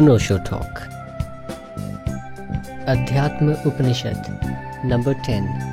अनोशो talk. अध्यात्म उपनिषद number ten.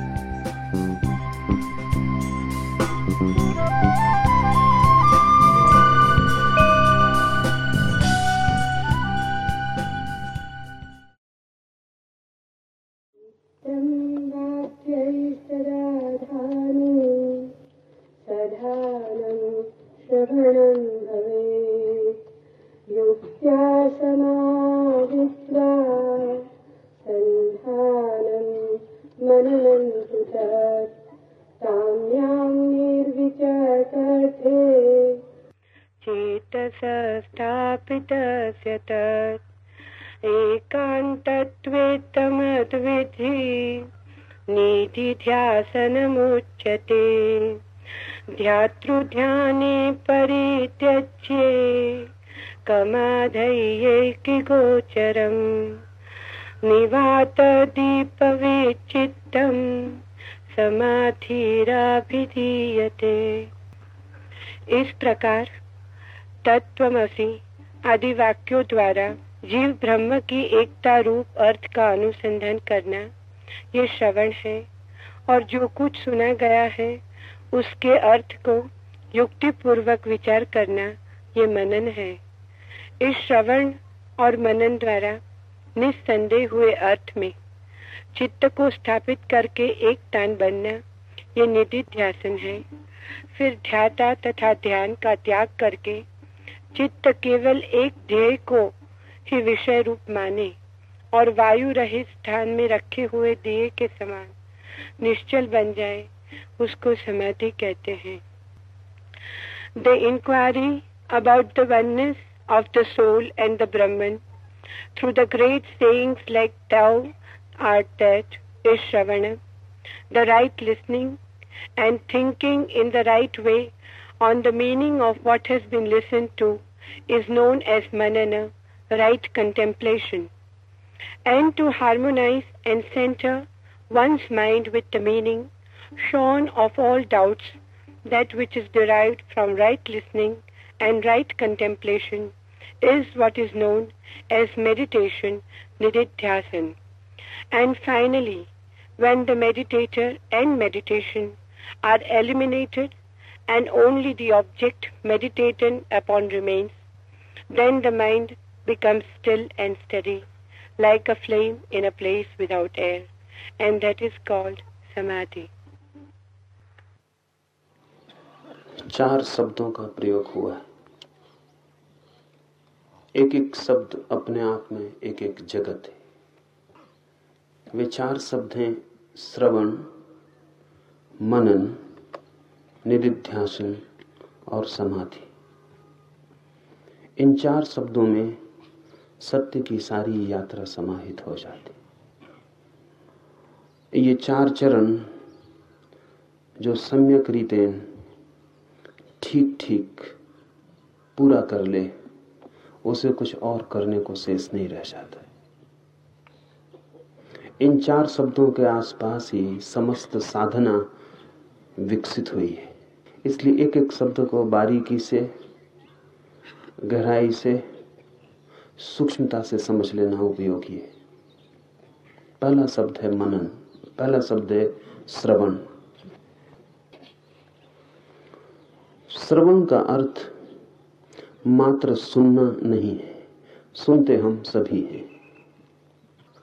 चेतसस्थापितस्य तत् एकान्तत्वेत्तमद्विधि नीतिध्यासनमुच्यते ध्यातृध्याने परित्यज्ये। कमाधैयैकिगोचरम्। निवातदीपविचित्तम्। समाधिराभिधीयते। इस प्रकार तत्वमसी आदि वाक्यों द्वारा जीव ब्रह्म की एकता रूप अर्थ का अनुसंधान करना, ये श्रवण है। और जो कुछ सुना गया है, उसके अर्थ को युक्ति पूर्वक विचार करना, ये मनन है। इस श्रवण और मनन द्वारा निस्संदेह हुए अर्थ में चित्त को स्थापित करके एक तान बनना, ये निधि ध्यासन है। फिर ध्याता तथा ध्यान का त्याग करके चित्त केवल एक ध्येय को ही विषय रूप माने और वायु रहित स्थान में रखे हुए दिए के समान निश्चल बन जाए, उसको समाधि कहते हैं। The inquiry about the oneness of the soul and the Brahman through the great sayings like thou art that is shravana the right listening and thinking in the right way on the meaning of what has been listened to is known as manana, right contemplation. And to harmonize and center one's mind with the meaning, shorn of all doubts, that which is derived from right listening and right contemplation is what is known as meditation, nididhyasan. And finally, when the meditator and meditation are eliminated and only the object meditated upon remains, then the mind becomes still and steady, like a flame in a place without air, and that is called samadhi. चार शब्दों का प्रयोग हुआ है एक एक शब्द अपने आप में एक एक जगत है वे चार शब्द हैं श्रवण मनन निधिध्यासन और समाधि। इन चार शब्दों में सत्य की सारी यात्रा समाहित हो जाती। ये चार चरण जो सम्यक रीते ठीक ठीक पूरा कर ले, उसे कुछ और करने को शेष नहीं रह जाता। इन चार शब्दों के आसपास ही समस्त साधना विकसित हुई है। इसलिए एक एक शब्द को बारीकी से, गहराई से, सूक्ष्मता से समझ लेना उपयोगी है। पहला शब्द है मनन, पहला शब्द है श्रवण। श्रवण का अर्थ मात्र सुनना नहीं है, सुनते हम सभी हैं।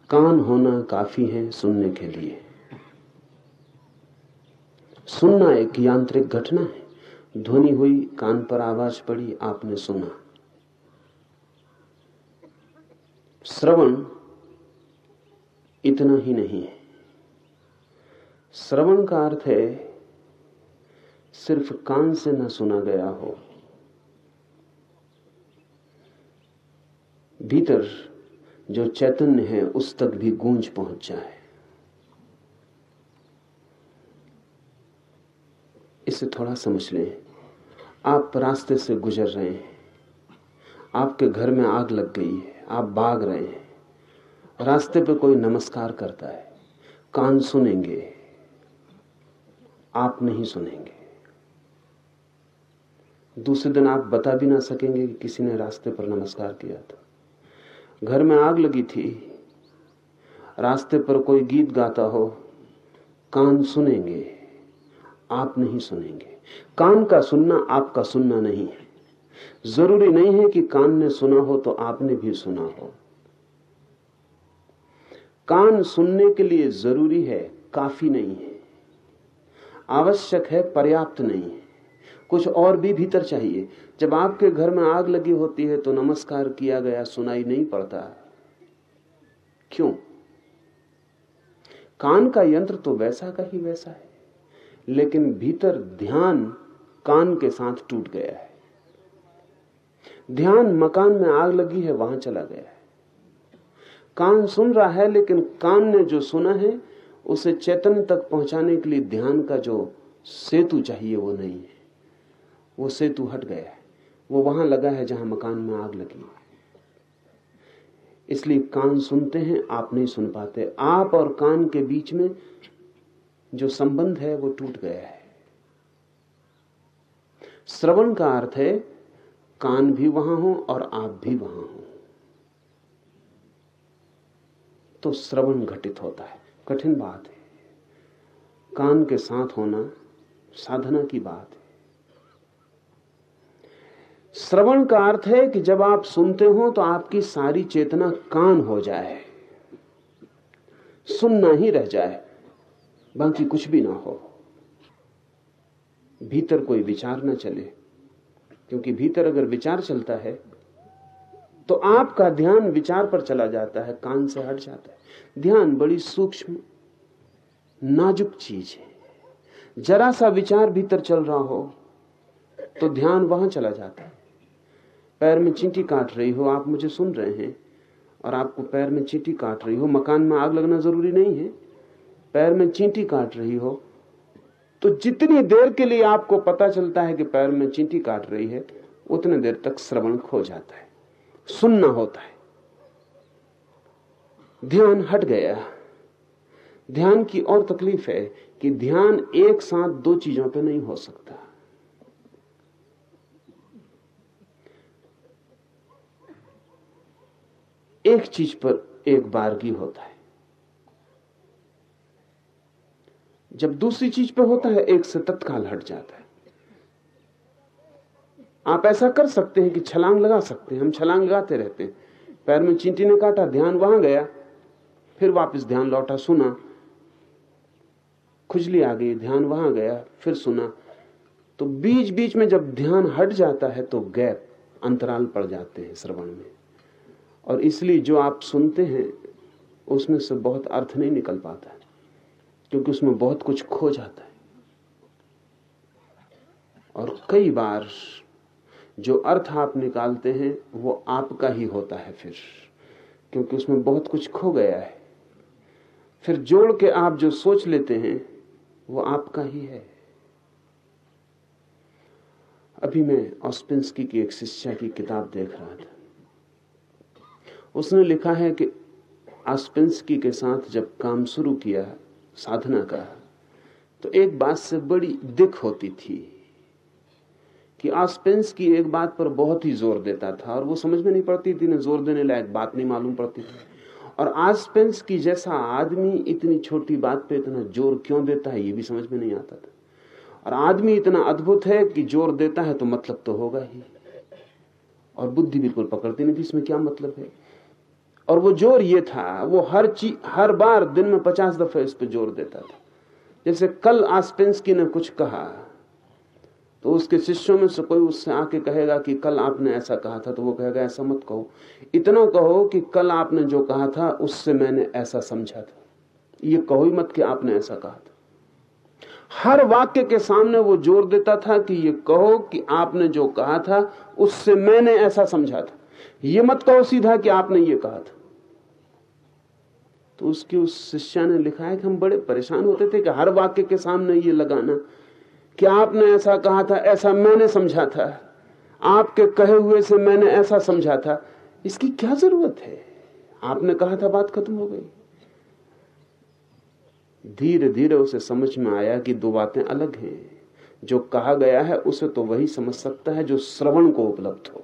कान होना काफ़ी है सुनने के लिए। सुनना एक यांत्रिक घटना है। ध्वनि हुई, कान पर आवाज़ पड़ी, आपने सुना। श्रवण इतना ही नहीं है। श्रवण का अर्थ है, सिर्फ़ कान से न सुना गया हो। भीतर जो चैतन्य है, उस तक भी गूंज पहुँच जाए। इसे थोड़ा समझ लें। आप रास्ते से गुजर रहे हैं। आपके घर में आग लग गई है। आप भाग रहे हैं। रास्ते पे कोई नमस्कार करता है। कान सुनेंगे। आप नहीं सुनेंगे। दूसरे दिन आप बता भी ना सकेंगे कि किसी ने रास्ते पर नमस्कार किया था। घर में आग लगी थी। रास्ते पर कोई गीत गाता हो। कान सुनेंगे। आप नहीं सुनेंगे। कान का सुनना आपका सुनना नहीं है। ज़रूरी नहीं है कि कान ने सुना हो तो आपने भी सुना हो। कान सुनने के लिए ज़रूरी है, काफ़ी नहीं है। आवश्यक है, पर्याप्त नहीं है। कुछ और भी भीतर चाहिए। जब आपके घर में आग लगी होती है तो नमस्कार किया गया, सुनाई नहीं पड़ता। क्यों? कान का यंत्र तो वैसा का ही वैसा है। लेकिन भीतर ध्यान कान के साथ टूट गया है। ध्यान मकान में आग लगी है, वहाँ चला गया है। कान सुन रहा है, लेकिन कान ने जो सुना है, उसे चैतन्य तक पहुँचाने के लिए ध्यान का जो सेतु चाहिए, वो नहीं है। वो सेतु हट गया है। वो वहाँ लगा है जहाँ मकान में आग लगी है। इसलिए कान सुनते हैं, आप नहीं सुन पाते। आप और कान के बीच में जो संबंध है वो टूट गया है। श्रवण का अर्थ है, कान भी वहाँ हो और आप भी वहाँ हो। तो श्रवण घटित होता है। कठिन बात है। कान के साथ होना साधना की बात है। श्रवण का अर्थ है कि जब आप सुनते हो तो आपकी सारी चेतना कान हो जाए। सुनना ही रह जाए। बाकी कुछ भी ना हो। भीतर कोई विचार ना चले। क्योंकि भीतर अगर विचार चलता है तो आपका ध्यान विचार पर चला जाता है, कान से हट जाता है। ध्यान बड़ी सूक्ष्म, नाजुक चीज़ है। जरा सा विचार भीतर चल रहा हो तो ध्यान वहाँ चला जाता है। पैर में चींटी काट रही हो, आप मुझे सुन रहे हैं, और आपको पैर में चींटी काट रही हो, मकान में आग लगना ज़रूरी नहीं है। पैर में चींटी काट रही हो तो जितनी देर के लिए आपको पता चलता है कि पैर में चींटी काट रही है, उतने देर तक श्रवण खो जाता है, सुनना होता है। ध्यान हट गया। ध्यान की और तकलीफ़ है कि ध्यान एक साथ दो चीज़ों पे नहीं हो सकता। एक चीज़ पर एक बारगी होता है। जब दूसरी चीज़ पे होता है, एक से तत्काल हट जाता है। आप ऐसा कर सकते हैं कि छलांग लगा सकते हैं। हम छलांग लगाते रहते हैं। पैर में चींटी ने काटा, ध्यान वहाँ गया। फिर वापस ध्यान लौटा, सुना। खुजली आ गई, ध्यान वहाँ गया, फिर सुना। तो बीच बीच में जब ध्यान हट जाता है तो गैप, अंतराल पड़ जाते हैं श्रवण में। और इसलिए जो आप सुनते हैं, उसमें से बहुत अर्थ नहीं निकल पाता। है क्योंकि उसमें बहुत कुछ खो जाता है। और कई बार जो अर्थ आप निकालते हैं, वो आपका ही होता है फिर, क्योंकि उसमें बहुत कुछ खो गया है। फिर जोड़ के आप जो सोच लेते हैं, वो आपका ही है। अभी मैं ऑस्पेंसकी की एक शिष्या की किताब देख रहा था। उसने लिखा है कि आस्पेंसकी के साथ जब काम शुरू किया साधना का तो एक बात से बड़ी दिख होती थी कि आस्पेंस की एक बात पर बहुत ही ज़ोर देता था और वो समझ में नहीं पड़ती थी ज़ोर देने लायक बात नहीं मालूम पड़ती थी। और आसपेंस की जैसा आदमी इतनी छोटी बात पे इतना ज़ोर क्यों देता है, ये भी समझ में नहीं आता था। और आदमी इतना अद्भुत है कि ज़ोर देता है तो मतलब तो होगा ही। और बुद्धि बिल्कुल पकड़ती नहीं थी, इसमें क्या मतलब है? और वो ज़ोर ये था, वो हर चीज़ हर बार दिन में पचास दफे इस पर ज़ोर देता था। जैसे कल आसपेंसकी ने कुछ कहा तो उसके शिष्यों में से कोई उससे आके कहेगा कि कल आपने ऐसा कहा था तो वो कहेगा, ऐसा मत कहो। इतना कहो कि कल आपने जो कहा था, उससे मैंने ऐसा समझा था। ये कहो ही मत कि आपने ऐसा कहा था। हर वाक्य के सामने वो ज़ोर देता था कि ये कहो कि आपने जो कहा था, उससे मैंने ऐसा समझा था। ये मत कहो सीधा कि आपने ये कहा था। तो उसकी उस शिष्या ने लिखा है कि हम बड़े परेशान होते थे कि हर वाक्य के सामने ये लगाना। कि आपने ऐसा कहा था? ऐसा मैंने समझा था। आपके कहे हुए से मैंने ऐसा समझा था। इसकी क्या ज़रूरत है? आपने कहा था बात खत्म हो गई। धीरे धीरे उसे समझ में आया कि दो बातें अलग हैं। जो कहा गया है, उसे तो वही समझ सकता है जो श्रवण को उपलब्ध हो।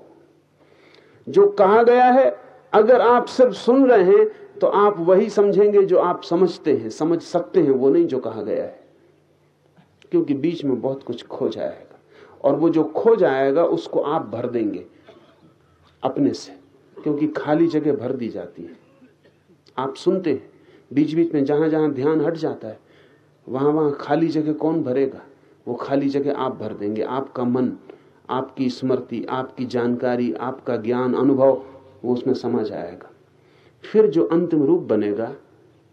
जो कहा गया है, अगर आप सिर्फ़ सुन रहे हैं तो आप वही समझेंगे जो आप समझते हैं, समझ सकते हैं, वो नहीं जो कहा गया है। क्योंकि बीच में बहुत कुछ खो जाएगा। और वो जो खो जाएगा, उसको आप भर देंगे अपने से, क्योंकि खाली जगह भर दी जाती है। आप सुनते हैं बीच बीच में जहाँ जहाँ ध्यान हट जाता है वहाँ वहाँ खाली जगह कौन भरेगा? वो खाली जगह आप भर देंगे। आपका मन, आपकी स्मृति, आपकी जानकारी, आपका ज्ञान, अनुभव, वो उसमें समा जाएगा। फिर जो अंतिम रूप बनेगा,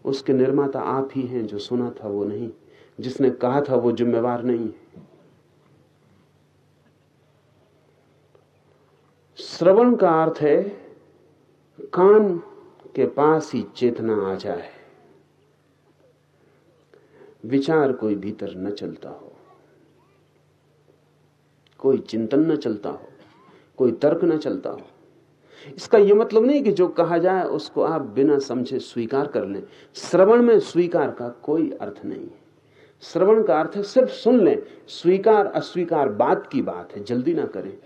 उसके निर्माता आप ही हैं जो सुना था वो नहीं, जिसने कहा था वो जिम्मेवार नहीं है। श्रवण का अर्थ है, कान के पास ही चेतना आ जाए। विचार कोई भीतर न चलता हो। कोई चिंतन न चलता हो। कोई तर्क न चलता हो। इसका यह मतलब नहीं कि जो कहा जाए उसको आप बिना समझे स्वीकार कर लें। श्रवण में स्वीकार का कोई अर्थ नहीं है। श्रवण का अर्थ है सिर्फ़ सुन लें, स्वीकार, अस्वीकार बात की बात है, जल्दी ना करें।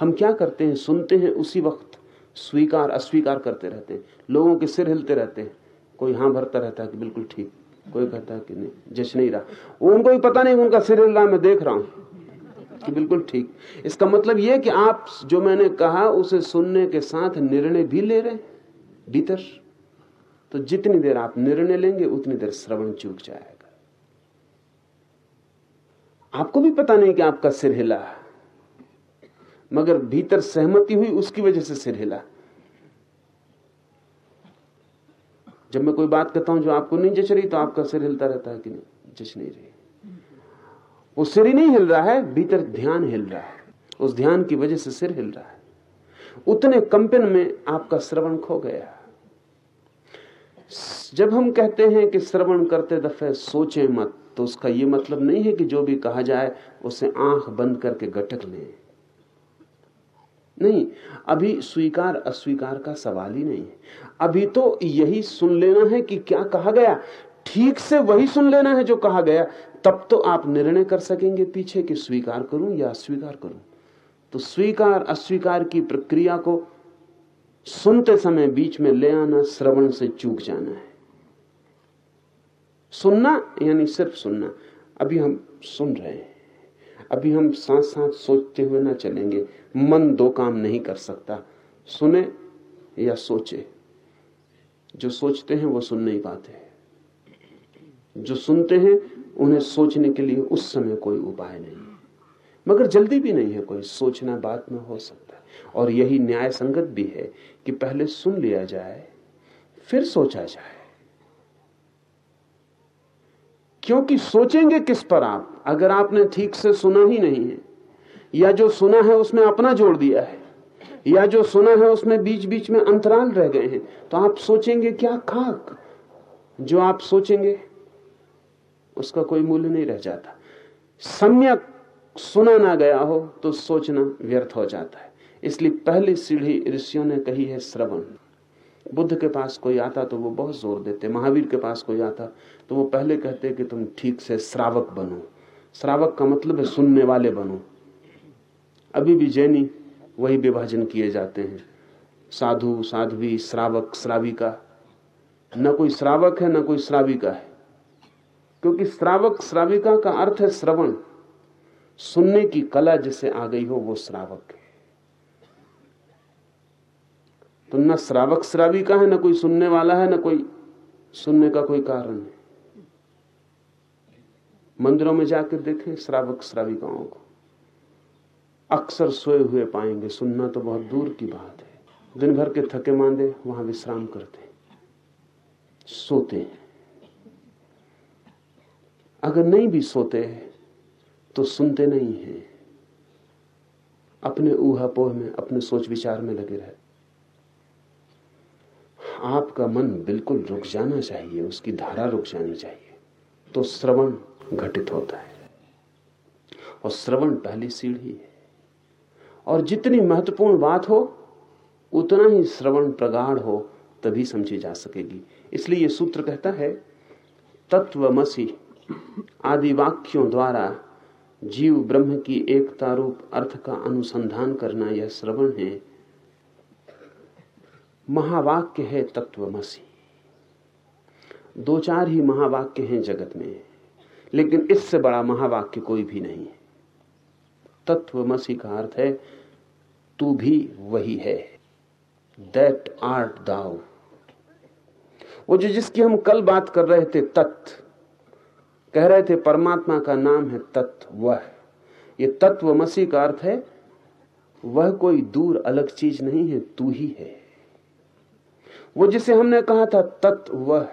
हम क्या करते हैं? सुनते हैं उसी वक्त। स्वीकार, अस्वीकार करते रहते हैं। लोगों के सिर हिलते रहते हैं। कोई हाँ भरता रहता है कि बिल्कुल ठीक। कोई कहता है कि नहीं जश नहीं रहा। उनको भी पता नहीं उनका सिर हिल रहा मैं देख रहा हूँ। कि बिल्कुल ठीक। इसका मतलब यह कि आप जो मैंने कहा, उसे सुनने के साथ निर्णय भी ले रहे भीतर। तो जितनी देर आप निर्णय लेंगे, उतनी देर श्रवण चूक जाएगा। आपको भी पता नहीं कि आपका सिर हिला। मगर भीतर सहमति हुई, उसकी वजह से सिर हिला। जब मैं कोई बात कहता हूँ जो आपको नहीं जच रही तो आपका सिर हिलता रहता है कि नहीं? जच नहीं रही। वो सिर ही नहीं हिल रहा है, भीतर ध्यान हिल रहा है। उस ध्यान की वजह से सिर हिल रहा है। उतने कंपन में आपका श्रवण खो गया। जब हम कहते हैं कि श्रवण करते दफे सोचे मत तो उसका यह मतलब नहीं है कि जो भी कहा जाए, उसे आँख बंद करके गटक ले। नहीं, अभी स्वीकार, अस्वीकार का सवाल ही नहीं है। अभी तो यही सुन लेना है कि क्या कहा गया। ठीक से वही सुन लेना है जो कहा गया। तब तो आप निर्णय कर सकेंगे पीछे कि स्वीकार करूँ या अस्वीकार करूँ। तो स्वीकार, अस्वीकार की प्रक्रिया को सुनते समय बीच में ले आना, श्रवण से चूक जाना है। सुनना यानी सिर्फ़ सुनना। अभी हम सुन रहे हैं। अभी हम साथ साथ सोचते हुए ना चलेंगे। मन दो काम नहीं कर सकता। सुने या सोचे। जो सोचते हैं वो सुन नहीं पाते। जो सुनते हैं उन्हें सोचने के लिए उस समय कोई उपाय नहीं। मगर जल्दी भी नहीं है कोई सोचना बात में हो सकता है। और यही न्याय संगत भी है कि पहले सुन लिया जाए, फिर सोचा जाए। क्योंकि सोचेंगे किस पर आप? अगर आपने ठीक से सुना ही नहीं है, या जो सुना है उसमें अपना जोड़ दिया है, या जो सुना है उसमें बीच बीच में अंतराल रह गए हैं तो आप सोचेंगे क्या खाक? जो आप सोचेंगे उसका कोई मूल्य नहीं रह जाता। सम्यक सुना ना गया हो तो सोचना व्यर्थ हो जाता है। इसलिए पहली सीढ़ी ऋषियों ने कही है श्रवण। बुद्ध के पास कोई आता तो वो बहुत ज़ोर देते, महावीर के पास कोई आता तो वो पहले कहते कि तुम ठीक से श्रावक बनो। श्रावक का मतलब है सुनने वाले बनो। अभी भी जैनी वही विभाजन किए जाते हैं। साधु, साध्वी, श्रावक, श्राविका। न कोई श्रावक है, न कोई श्राविका है। क्योंकि श्रावक, श्राविका का अर्थ है श्रवण। सुनने की कला जिसे आ गई हो, वो श्रावक है। तो न श्रावक, श्राविका है, न कोई सुनने वाला है, न कोई सुनने का कोई कारण है। मंदिरों में जाकर देखें श्रावक, श्राविकाओं को। अक्सर सोए हुए पाएँगे, सुनना तो बहुत दूर की बात है। दिन भर के थके मांदे, वहाँ विश्राम करते सोते हैं। अगर नहीं भी सोते तो सुनते नहीं हैं। अपने ऊहापोह में, अपने सोच विचार में लगे रहे। आपका मन बिल्कुल रुक जाना चाहिए, उसकी धारा रुक जानी चाहिए। तो श्रवण घटित होता है। और श्रवण पहली सीढ़ी है। और जितनी महत्वपूर्ण बात हो, उतना ही श्रवण प्रगाढ़ हो, तभी समझी जा सकेगी। इसलिए यह सूत्र कहता है, तत्वमसी आदि वाक्यों द्वारा जीव ब्रह्म की एकता रूप अर्थ का अनुसंधान करना यह श्रवण है। महावाक्य है तत्वमसी। दो चार ही महावाक्य हैं जगत में, लेकिन इससे बड़ा महावाक्य कोई भी नहीं है। तत्वमसी का अर्थ है, तू भी वही है। दैट आर्ट दाउ वो जो जिसकी हम कल बात कर रहे थे तत्व कह रहे थे, परमात्मा का नाम है तत्व। वह ये तत्व मसीह का अर्थ है, वह कोई दूर अलग चीज़ नहीं है, तू ही है। वो जिसे हमने कहा था तत्व वह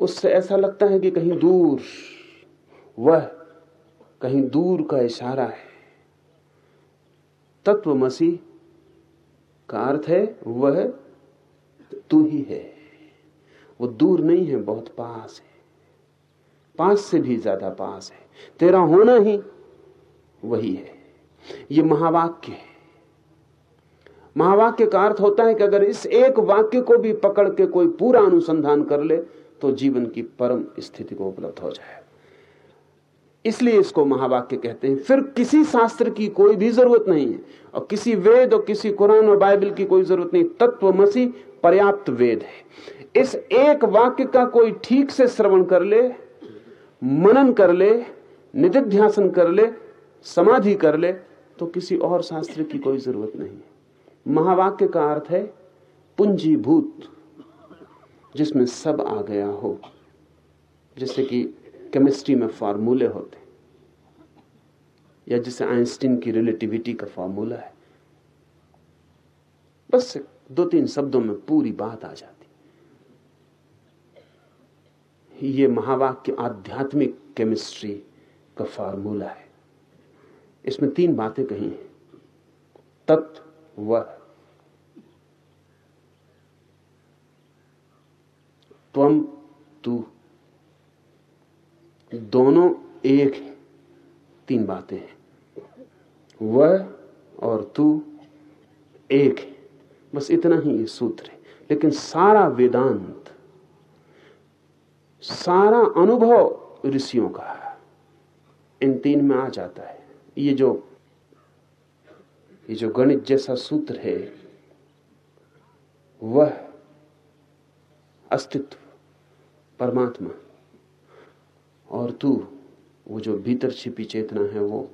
उससे ऐसा लगता है कि कहीं दूर, वह कहीं दूर का इशारा है। तत्व मसीह का अर्थ है, वह तू ही है। वो दूर नहीं है, बहुत पास है। पास से भी ज़्यादा पास है। तेरा होना ही वही है। ये महावाक्य है। महावाक्य का अर्थ होता है कि अगर इस एक वाक्य को भी पकड़ के कोई पूरा अनुसंधान कर ले तो जीवन की परम स्थिति को उपलब्ध हो जाए। इसलिए इसको महावाक्य कहते हैं। फिर किसी शास्त्र की कोई भी ज़रूरत नहीं है और किसी वेद और किसी कुरान और बाइबल की कोई ज़रूरत नहीं। तत्व पर्याप्त वेद है। इस एक वाक्य का कोई ठीक से श्रवण कर ले मनन कर ले, निधिध्यासन कर ले, समाधि कर ले तो किसी और शास्त्र की कोई ज़रूरत नहीं महावाक्य का अर्थ है, पूंजीभूत, जिसमें सब आ गया हो, जैसे कि केमिस्ट्री में फार्मूले होते या जैसे आइंस्टीन की रिलेटिविटी का फार्मूला है। बस दो तीन शब्दों में पूरी बात आ जाती ये महावाक्य आध्यात्मिक केमिस्ट्री का फार्मूला है। इसमें तीन बातें कही हैं। तत्व व। त्वम तू। दोनों एक तीन बातें हैं। वह और तू एक बस इतना ही ये सूत्र है। लेकिन सारा वेदांत सारा अनुभव ऋषियों का इन तीन में आ जाता है। ये जो ये जो गणित जैसा सूत्र है, वह अस्तित्व, परमात्मा और तू, वो जो भीतर छिपी चेतना है वो,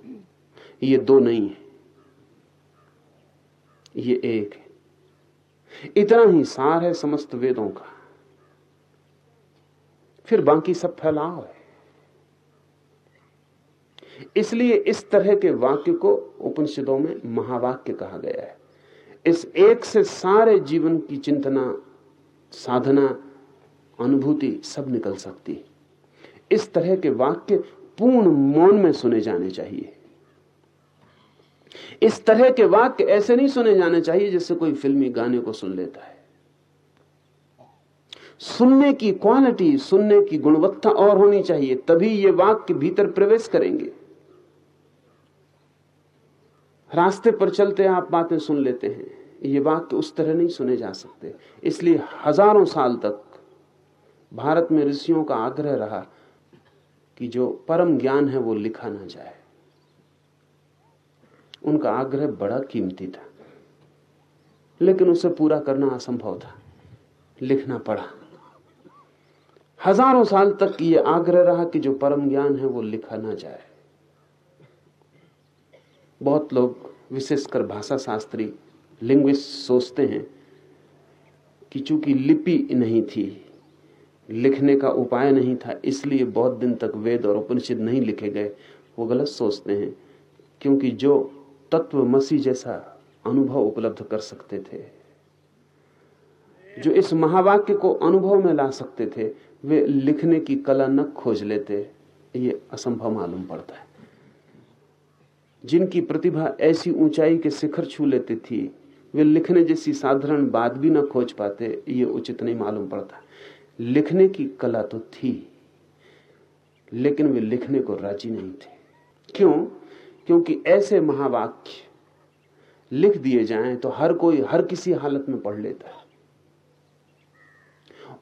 ये दो नहीं है। ये एक है। इतना ही सार है समस्त वेदों का। फिर बाकी सब फैलाव है। इसलिए इस तरह के वाक्य को उपनिषदों में महावाक्य कहा गया है। इस एक से सारे जीवन की चिंतना, साधना, अनुभूति सब निकल सकती है। इस तरह के वाक्य पूर्ण मौन में सुने जाने चाहिए। इस तरह के वाक्य ऐसे नहीं सुने जाने चाहिए जैसे कोई फिल्मी गाने को सुन लेता है। सुनने की क्वालिटी सुनने की गुणवत्ता और होनी चाहिए, तभी ये वाक्य भीतर प्रवेश करेंगे। रास्ते पर चलते आप बातें सुन लेते हैं, ये वाक्य उस तरह नहीं सुने जा सकते। इसलिए हज़ारों साल तक भारत में ऋषियों का आग्रह रहा कि जो परम ज्ञान है वो लिखा ना जाए। उनका आग्रह बड़ा कीमती था, लेकिन उसे पूरा करना असंभव था, लिखना पड़ा। हज़ारों साल तक ये आग्रह रहा कि जो परम ज्ञान है वो लिखा ना जाए। बहुत लोग, विशेषकर भाषा शास्त्री लिंग्विस्ट सोचते हैं कि चूँकि लिपि नहीं थी, लिखने का उपाय नहीं था, इसलिए बहुत दिन तक वेद और उपनिषद नहीं लिखे गए, वो गलत सोचते हैं, क्योंकि जो तत्व मसी जैसा अनुभव उपलब्ध कर सकते थे, जो इस महावाक्य को अनुभव में ला सकते थे वे लिखने की कला न खोज लेते, ये असंभव मालूम पड़ता है। जिनकी प्रतिभा ऐसी ऊंचाई के शिखर छू लेती थी, वे लिखने जैसी साधारण बात भी न खोज पाते, ये उचित नहीं मालूम पड़ता। लिखने की कला तो थी, लेकिन वे लिखने को राज़ी नहीं थे। क्यों? क्योंकि ऐसे महावाक्य लिख दिए जाएँ तो हर कोई, हर किसी हालत में पढ़ लेता है।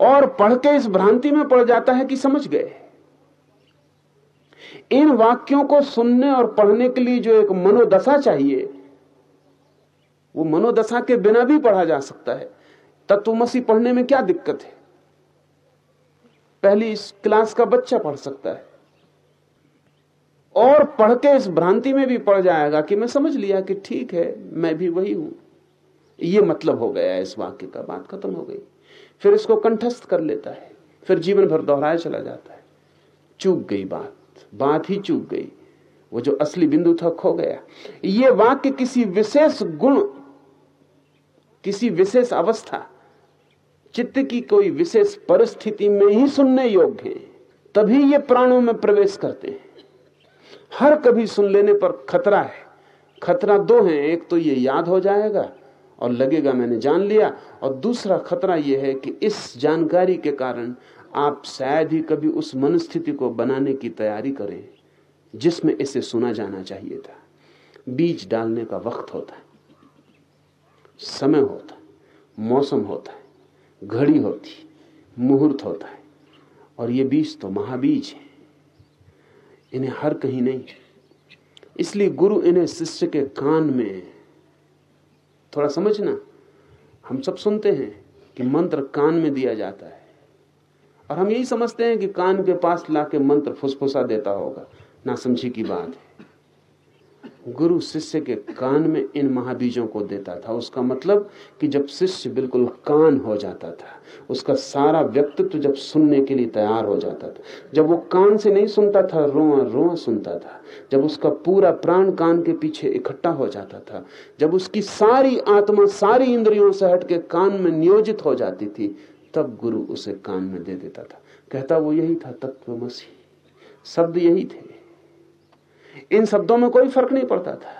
और पढ़ के इस भ्रांति में पड़ जाता है कि समझ गए। इन वाक्यों को सुनने और पढ़ने के लिए जो एक मनोदशा चाहिए, वो मनोदशा के बिना भी पढ़ा जा सकता है। तत्वमसी पढ़ने में क्या दिक्कत है? पहली इस क्लास का बच्चा पढ़ सकता है। और पढ़ के इस भ्रांति में भी पड़ जाएगा कि मैं समझ लिया कि ठीक है, मैं भी वही हूँ। ये मतलब हो गया इस वाक्य का बात खत्म हो गई। फिर इसको कंठस्थ कर लेता है, फिर जीवन भर दोहराया चला जाता है। चूक गई बात बात ही चूक गई। वो जो असली बिंदु था खो गया। ये वाक्य किसी विशेष गुण, किसी विशेष अवस्था, चित्त की कोई विशेष परिस्थिति में ही सुनने योग्य है। तभी ये प्राणों में प्रवेश करते हैं। हर कभी सुन लेने पर खतरा है। खतरा दो है, एक तो ये याद हो जाएगा और लगेगा मैंने जान लिया। और दूसरा खतरा यह है कि इस जानकारी के कारण आप शायद ही कभी उस मनस्थिति को बनाने की तैयारी करें, जिसमें इसे सुना जाना चाहिए था। बीज डालने का वक्त होता है, समय होता है, मौसम होता है, घड़ी होती मुहूर्त होता है। और ये बीज तो महाबीज है। इन्हें हर कहीं नहीं। इसलिए गुरु इन्हें शिष्य के कान में थोड़ा समझना। हम सब सुनते हैं कि मंत्र कान में दिया जाता है। और हम यही समझते हैं कि कान के पास लाके मंत्र फुसफुसा देता होगा। ना समझी की बात है। गुरु शिष्य के कान में इन महाबीजों को देता था। उसका मतलब कि जब शिष्य बिल्कुल कान हो जाता था, उसका सारा व्यक्तित्व जब सुनने के लिए तैयार हो जाता था, जब वो कान से नहीं सुनता था, रोआ रोआ सुनता था, जब उसका पूरा प्राण कान के पीछे इकट्ठा हो जाता था, जब उसकी सारी आत्मा सारी इंद्रियों से हट के कान में नियोजित हो जाती थी, तब गुरु उसे कान में दे देता था। कहता वो यही था तत्वमसी शब्द यही थे। इन शब्दों में कोई फ़र्क नहीं पड़ता था।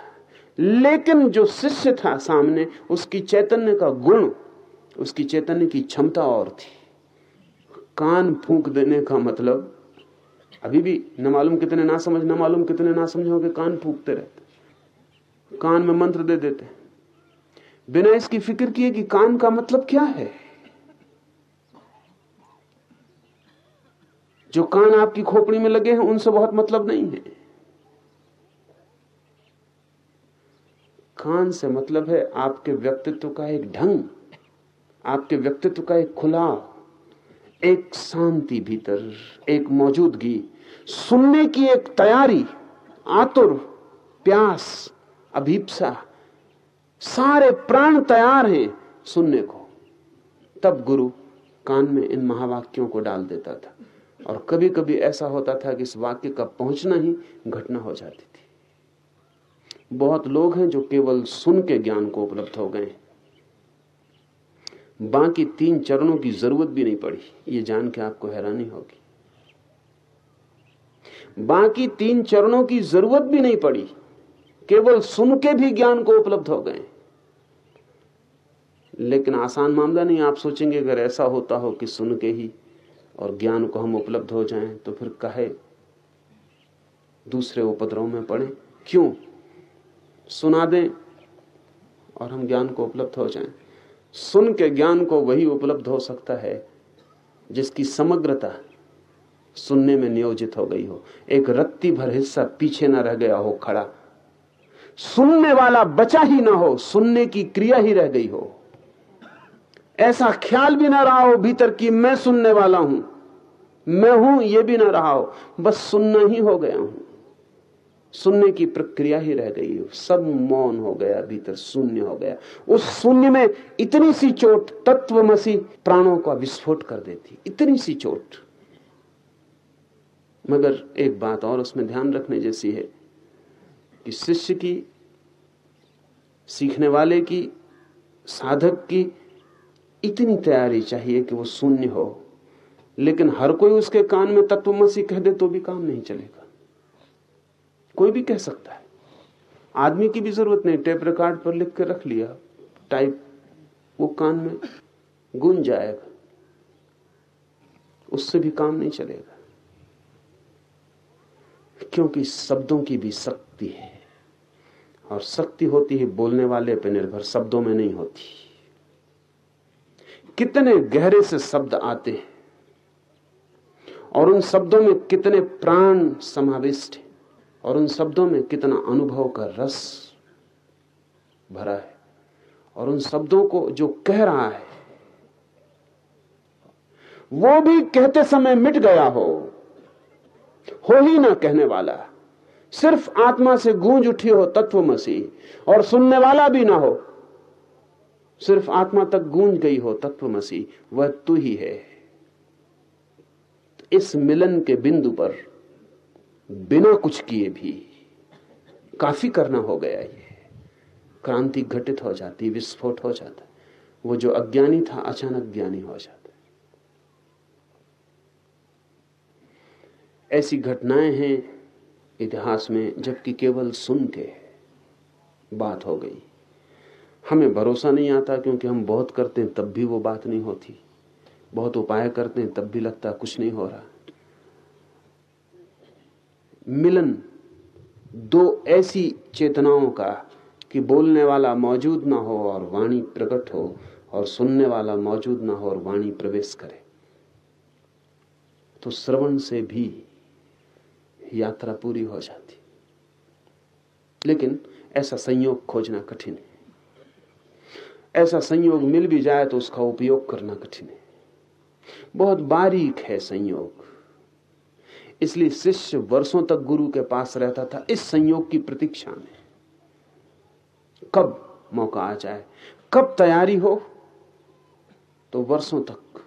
लेकिन जो शिष्य था सामने, उसकी चैतन्य का गुण, उसकी चैतन्य की क्षमता और थी। कान फूंक देने का मतलब अभी भी न मालूम कितने ना समझ, न मालूम कितने ना समझो के कान फूकते रहते कान में मंत्र दे देते बिना इसकी फ़िक्र किए कि कान का मतलब क्या है? जो कान आपकी खोपड़ी में लगे हैं, उनसे बहुत मतलब नहीं है। कान से मतलब है आपके व्यक्तित्व का एक ढंग, आपके व्यक्तित्व का एक खुला एक शांति भीतर, एक मौजूदगी, सुनने की एक तैयारी, आतुर, प्यास, अभीपसा, सारे प्राण तैयार हैं सुनने को। तब गुरु कान में इन महावाक्यों को डाल देता था और कभी कभी ऐसा होता था कि इस वाक्य का पहुँचना ही घटना हो जाती बहुत लोग हैं जो केवल सुन के ज्ञान को उपलब्ध हो गए बाकी तीन चरणों की ज़रूरत भी नहीं पड़ी। ये जान के आपको हैरानी होगी। बाकी तीन चरणों की ज़रूरत भी नहीं पड़ी। केवल सुन के भी ज्ञान को उपलब्ध हो गए लेकिन आसान मामला नहीं, आप सोचेंगे, अगर ऐसा होता हो कि सुन के ही और ज्ञान को हम उपलब्ध हो जाएँ तो फिर कहे दूसरे उपद्रव में पड़े? क्यों? सुना दें और हम ज्ञान को उपलब्ध हो जाएँ। सुन के ज्ञान को वही उपलब्ध हो सकता है जिसकी समग्रता सुनने में नियोजित हो गई हो। एक रत्ती भर हिस्सा पीछे ना रह गया हो, खड़ा। सुनने वाला बचा ही ना हो, सुनने की क्रिया ही रह गई हो। ऐसा ख्याल भी ना रहा हो भीतर की मैं सुनने वाला हूँ। मैं हूँ यह भी ना रहा हो। बस सुनना ही हो गया हूँ। सुनने की प्रक्रिया ही रह गई सब मौन हो गया, भीतर शून्य हो गया। उस शून्य में इतनी सी चोट तत्वमसी प्राणों का विस्फोट कर देती। इतनी सी चोट। मगर एक बात और उसमें ध्यान रखने जैसी है कि शिष्य की, सीखने वाले की, साधक की इतनी तैयारी चाहिए कि वो शून्य हो। लेकिन हर कोई उसके कान में तत्वमसी कह दे तो भी काम नहीं चलेगा। कोई भी कह सकता है। आदमी की भी ज़रूरत नहीं, टेप रिकॉर्ड पर लिख के रख लिया। टाइप वो कान में गुन जाएगा। उससे भी काम नहीं चलेगा। क्योंकि शब्दों की भी शक्ति है। और शक्ति होती है बोलने वाले पर निर्भर, शब्दों में नहीं होती। कितने गहरे से शब्द आते हैं। और उन शब्दों में कितने प्राण समाविष्ट और उन शब्दों में कितना अनुभव का रस भरा है। और उन शब्दों को जो कह रहा है, वो भी कहते समय मिट गया हो हो ही ना कहने वाला। सिर्फ़ आत्मा से गूंज उठी हो तत्व मसीह, और सुनने वाला भी ना हो। सिर्फ़ आत्मा तक गूंज गई हो तत्व मसीह, वह तू ही है। इस मिलन के बिंदु पर बिना कुछ किए भी काफ़ी करना हो गया ये। क्रांति घटित हो जाती, विस्फोट हो जाता। वो जो अज्ञानी था, अचानक ज्ञानी हो जाता। ऐसी घटनाएँ हैं इतिहास में, जबकि केवल सुन के बात हो गई। हमें भरोसा नहीं आता, क्योंकि हम बहुत करते हैं, तब भी वो बात नहीं होती। बहुत उपाय करते हैं, तब भी लगता कुछ नहीं हो रहा। मिलन दो ऐसी चेतनाओं का कि बोलने वाला मौजूद ना हो और वाणी प्रकट हो और सुनने वाला मौजूद ना हो और वाणी प्रवेश करे। तो श्रवण से भी यात्रा पूरी हो जाती। लेकिन ऐसा संयोग खोजना कठिन है। ऐसा संयोग मिल भी जाए तो उसका उपयोग करना कठिन है। बहुत बारीक है संयोग। इसलिए शिष्य वर्षों तक गुरु के पास रहता था। इस संयोग की प्रतीक्षा में। कब मौका आ जाए, कब तैयारी हो तो वर्षों तक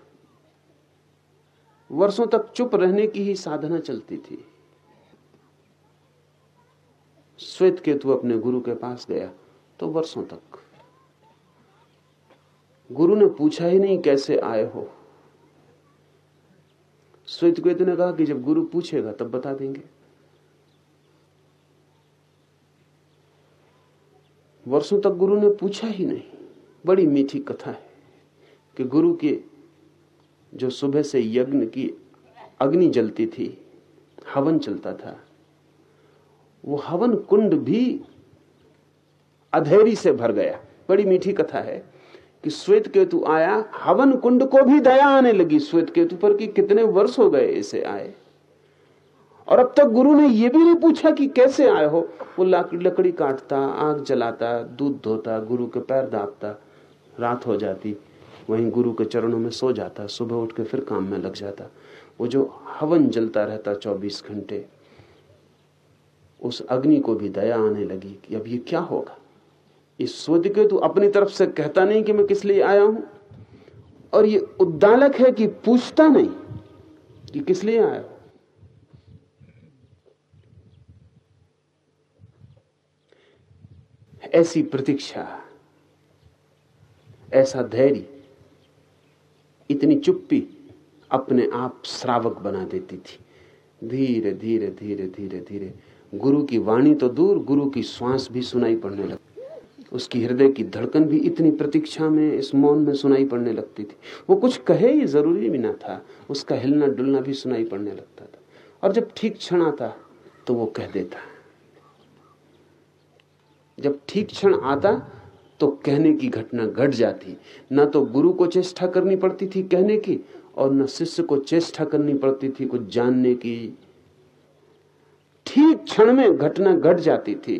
वर्षों तक चुप रहने की ही साधना चलती थी। श्वेत केतु अपने गुरु के पास गया तो वर्षों तक। गुरु ने पूछा ही नहीं, कैसे आए हो? श्वेत केतु ने कहा कि जब गुरु पूछेगा, तब बता देंगे। वर्षों तक गुरु ने पूछा ही नहीं। बड़ी मीठी कथा है कि गुरु के जो सुबह से यज्ञ की अग्नि जलती थी, हवन चलता था, वो हवन कुंड भी अधेरी से भर गया। बड़ी मीठी कथा है। कि श्वेत केतु आया, हवन कुंड को भी दया आने लगी। श्वेत केतु पर कि कितने वर्ष हो गए इसे आए। और अब तक गुरु ने यह भी नहीं पूछा कि कैसे आए हो। वो लकड़ी काटता, आग जलाता, दूध धोता, गुरु के पैर दापता रात हो जाती। वहीं गुरु के चरणों में सो जाता, सुबह उठ के फिर काम में लग जाता। वो जो हवन जलता रहता चौबीस घंटे, उस अग्नि को भी दया आने लगी कि अब ये क्या होगा? सोच के तू अपनी तरफ़ से कहता नहीं कि मैं किस लिए आया हूँ। और ये उद्दालक है कि पूछता नहीं कि किस लिए आया ऐसी प्रतीक्षा, ऐसा धैर्य, इतनी चुप्पी अपने आप श्रावक बना देती थी। धीरे धीरे धीरे धीरे धीरे गुरु की वाणी तो दूर, गुरु की श्वास भी सुनाई पड़ने लगती उसकी हृदय की धड़कन भी इतनी प्रतीक्षा में, इस मौन में सुनाई पड़ने लगती थी। वो कुछ कहे ये ज़रूरी भी ना था। उसका हिलना डुलना भी सुनाई पड़ने लगता था। और जब ठीक क्षण आता तो वो कह देता। जब ठीक क्षण आता तो कहने की घटना घट जाती। ना तो गुरु को चेष्टा करनी पड़ती थी कहने की, और न शिष्य को चेष्टा करनी पड़ती थी कुछ जानने की। ठीक क्षण में घटना घट जाती थी।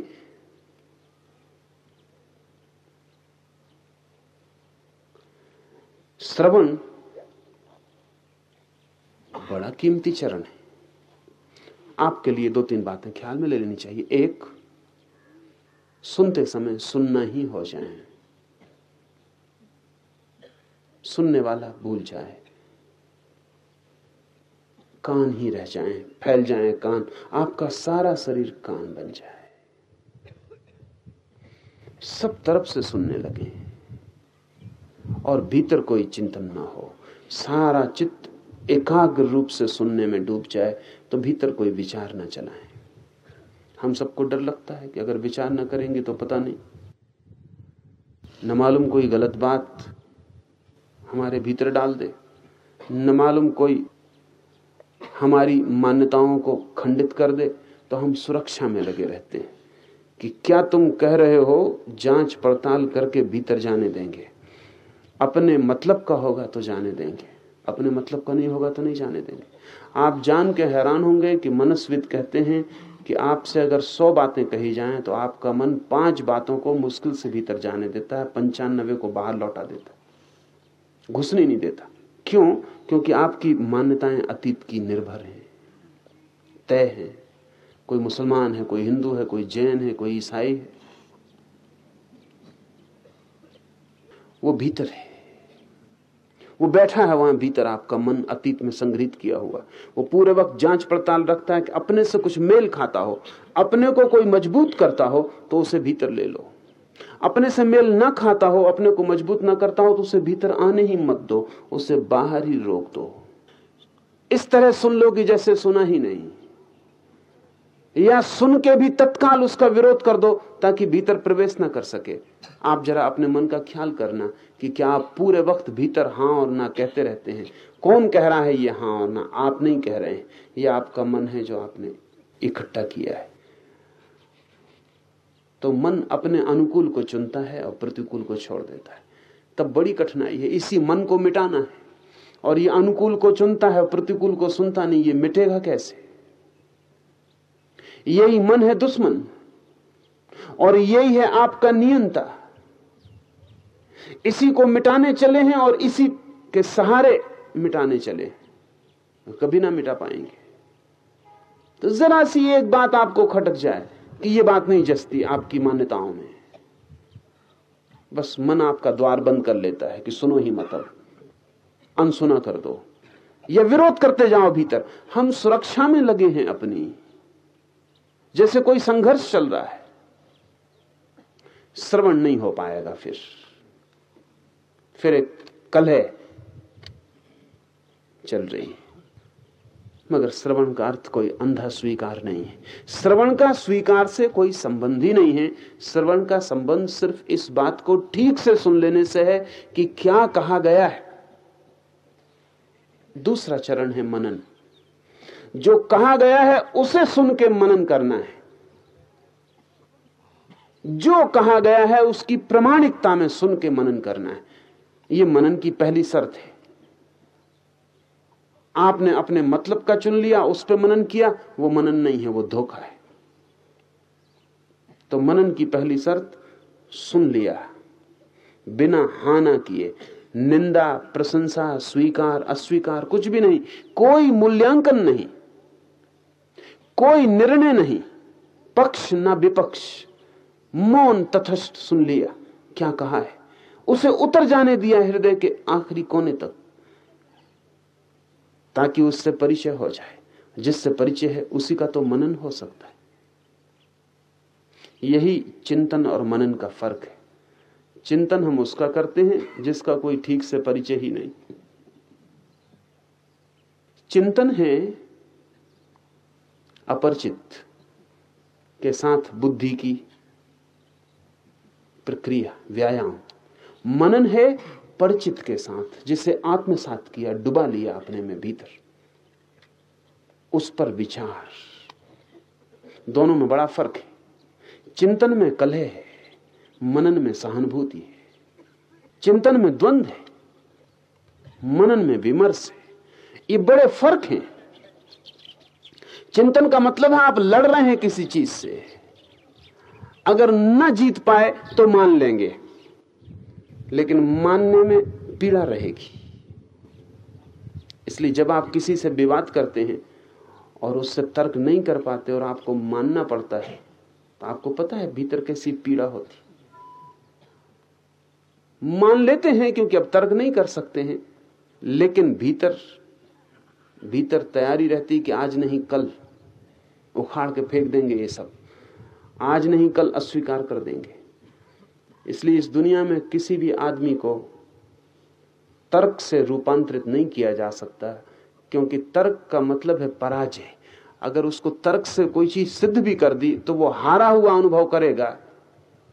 श्रवण बड़ा कीमती चरण है। आपके लिए दो तीन बातें ख्याल में ले लेनी चाहिए। एक, सुनते समय सुनना ही हो जाए। सुनने वाला भूल जाए। कान ही रह जाए, फैल जाए कान, आपका सारा शरीर कान बन जाए। सब तरफ़ से सुनने लगे। और भीतर कोई चिंतन ना हो। सारा चित्त एकाग्र रूप से सुनने में डूब जाए तो भीतर कोई विचार ना चलाए। हम सबको डर लगता है कि अगर विचार ना करेंगे तो पता नहीं। न मालूम कोई गलत बात हमारे भीतर डाल दे, न मालूम कोई हमारी मान्यताओं को खंडित कर दे तो हम सुरक्षा में लगे रहते हैं कि क्या तुम कह रहे हो, जाँच पड़ताल करके भीतर जाने देंगे। अपने मतलब का होगा तो जाने देंगे। अपने मतलब का नहीं होगा तो नहीं जाने देंगे। आप जान के हैरान होंगे कि मनस्विद कहते हैं कि आपसे अगर सौ बातें कही जाएँ तो आपका मन पाँच बातों को मुश्किल से भीतर जाने देता है पंचानबे को बाहर लौटा देता है। घुसने नहीं देता। क्यों? क्योंकि आपकी मान्यताएँ अतीत की निर्भर हैं। तय है। कोई मुसलमान है, कोई हिंदू है, कोई जैन है, कोई ईसाई है। वो भीतर है। वो बैठा है, वहाँ भीतर आपका मन अतीत में संग्रहित किया हुआ। वो पूरे वक्त जाँच पड़ताल रखता है कि अपने से कुछ मेल खाता हो, अपने को कोई मज़बूत करता हो तो उसे भीतर ले लो। अपने से मेल ना खाता हो, अपने को मज़बूत ना करता हो तो उसे भीतर आने ही मत दो, उसे बाहर ही रोक दो। इस तरह सुन लो कि जैसे सुना ही नहीं। या सुन के भी तत्काल उसका विरोध कर दो, ताकि भीतर प्रवेश ना कर सके। आप जरा अपने मन का ख्याल करना कि क्या आप पूरे वक्त भीतर हाँ और ना कहते रहते हैं। कौन कह रहा है ये हाँ और ना आप नहीं कह रहे हैं? ये आपका मन है जो आपने इकट्ठा किया है। तो मन अपने अनुकूल को चुनता है और प्रतिकूल को छोड़ देता है। तब बड़ी कठिनाई है। इसी मन को मिटाना है। और ये अनुकूल को चुनता है प्रतिकूल को सुनता नहीं, ये मिटेगा कैसे? यही मन है दुश्मन, और यही है आपका नियंता। इसी को मिटाने चले हैं और इसी के सहारे मिटाने चले कभी ना मिटा पाएँगे। तो जरा सी एक बात आपको खटक जाए कि यह बात नहीं जसती आपकी मान्यताओं में। बस मन आपका द्वार बंद कर लेता है कि सुनो ही मतलब अनसुना कर दो। या विरोध करते जाओ भीतर। हम सुरक्षा में लगे हैं अपनी। जैसे कोई संघर्ष चल रहा है, श्रवण नहीं हो पाएगा फिर। फिर एक कलह चल रही है। मगर श्रवण का अर्थ कोई अंधा स्वीकार नहीं है। श्रवण का स्वीकार से कोई संबंध ही नहीं है। श्रवण का संबंध सिर्फ़ इस बात को ठीक से सुन लेने से है कि क्या कहा गया है। दूसरा चरण है मनन। जो कहा गया है, उसे सुन के मनन करना है। जो कहा गया है, उसकी प्रमाणिकता में सुन के मनन करना है। यह मनन की पहली शर्त है। आपने अपने मतलब का चुन लिया, उस पर मनन किया, वो मनन नहीं है, वो धोखा है। तो मनन की पहली शर्त, सुन लिया। बिना हाना किए। निंदा, प्रशंसा, स्वीकार, अस्वीकार, कुछ भी नहीं। कोई मूल्यांकन नहीं। कोई निर्णय नहीं। पक्ष ना विपक्ष। मौन तथस्थ सुन लिया। क्या कहा है? उसे उतर जाने दिया हृदय के आखिरी कोने तक, ताकि उससे परिचय हो जाए। जिससे परिचय है, उसी का तो मनन हो सकता है। यही चिंतन और मनन का फ़र्क है। चिंतन हम उसका करते हैं, जिसका कोई ठीक से परिचय ही नहीं। चिंतन है अपरिचित के साथ बुद्धि की प्रक्रिया, व्यायाम। मनन है परिचित के साथ, जिसे आत्मसात किया, डुबा लिया अपने में भीतर। उस पर विचार। दोनों में बड़ा फ़र्क है। चिंतन में कलह है, मनन में सहानुभूति है। चिंतन में द्वंद्व है, मनन में विमर्श है। ये बड़े फ़र्क हैं। चिंतन का मतलब है आप लड़ रहे हैं किसी चीज़ से। अगर न जीत पाए तो मान लेंगे, लेकिन मानने में पीड़ा रहेगी। इसलिए जब आप किसी से विवाद करते हैं और उससे तर्क नहीं कर पाते और आपको मानना पड़ता है तो आपको पता है भीतर कैसी पीड़ा होती। मान लेते हैं क्योंकि अब तर्क नहीं कर सकते हैं, लेकिन भीतर भीतर तैयारी रहती कि आज नहीं कल। उखाड़ के फेंक देंगे ये सब। आज नहीं, कल अस्वीकार कर देंगे। इसलिए इस दुनिया में किसी भी आदमी को तर्क से रूपांतरित नहीं किया जा सकता, क्योंकि तर्क का मतलब है पराजय। अगर उसको तर्क से कोई चीज़ सिद्ध भी कर दी तो वो हारा हुआ अनुभव करेगा,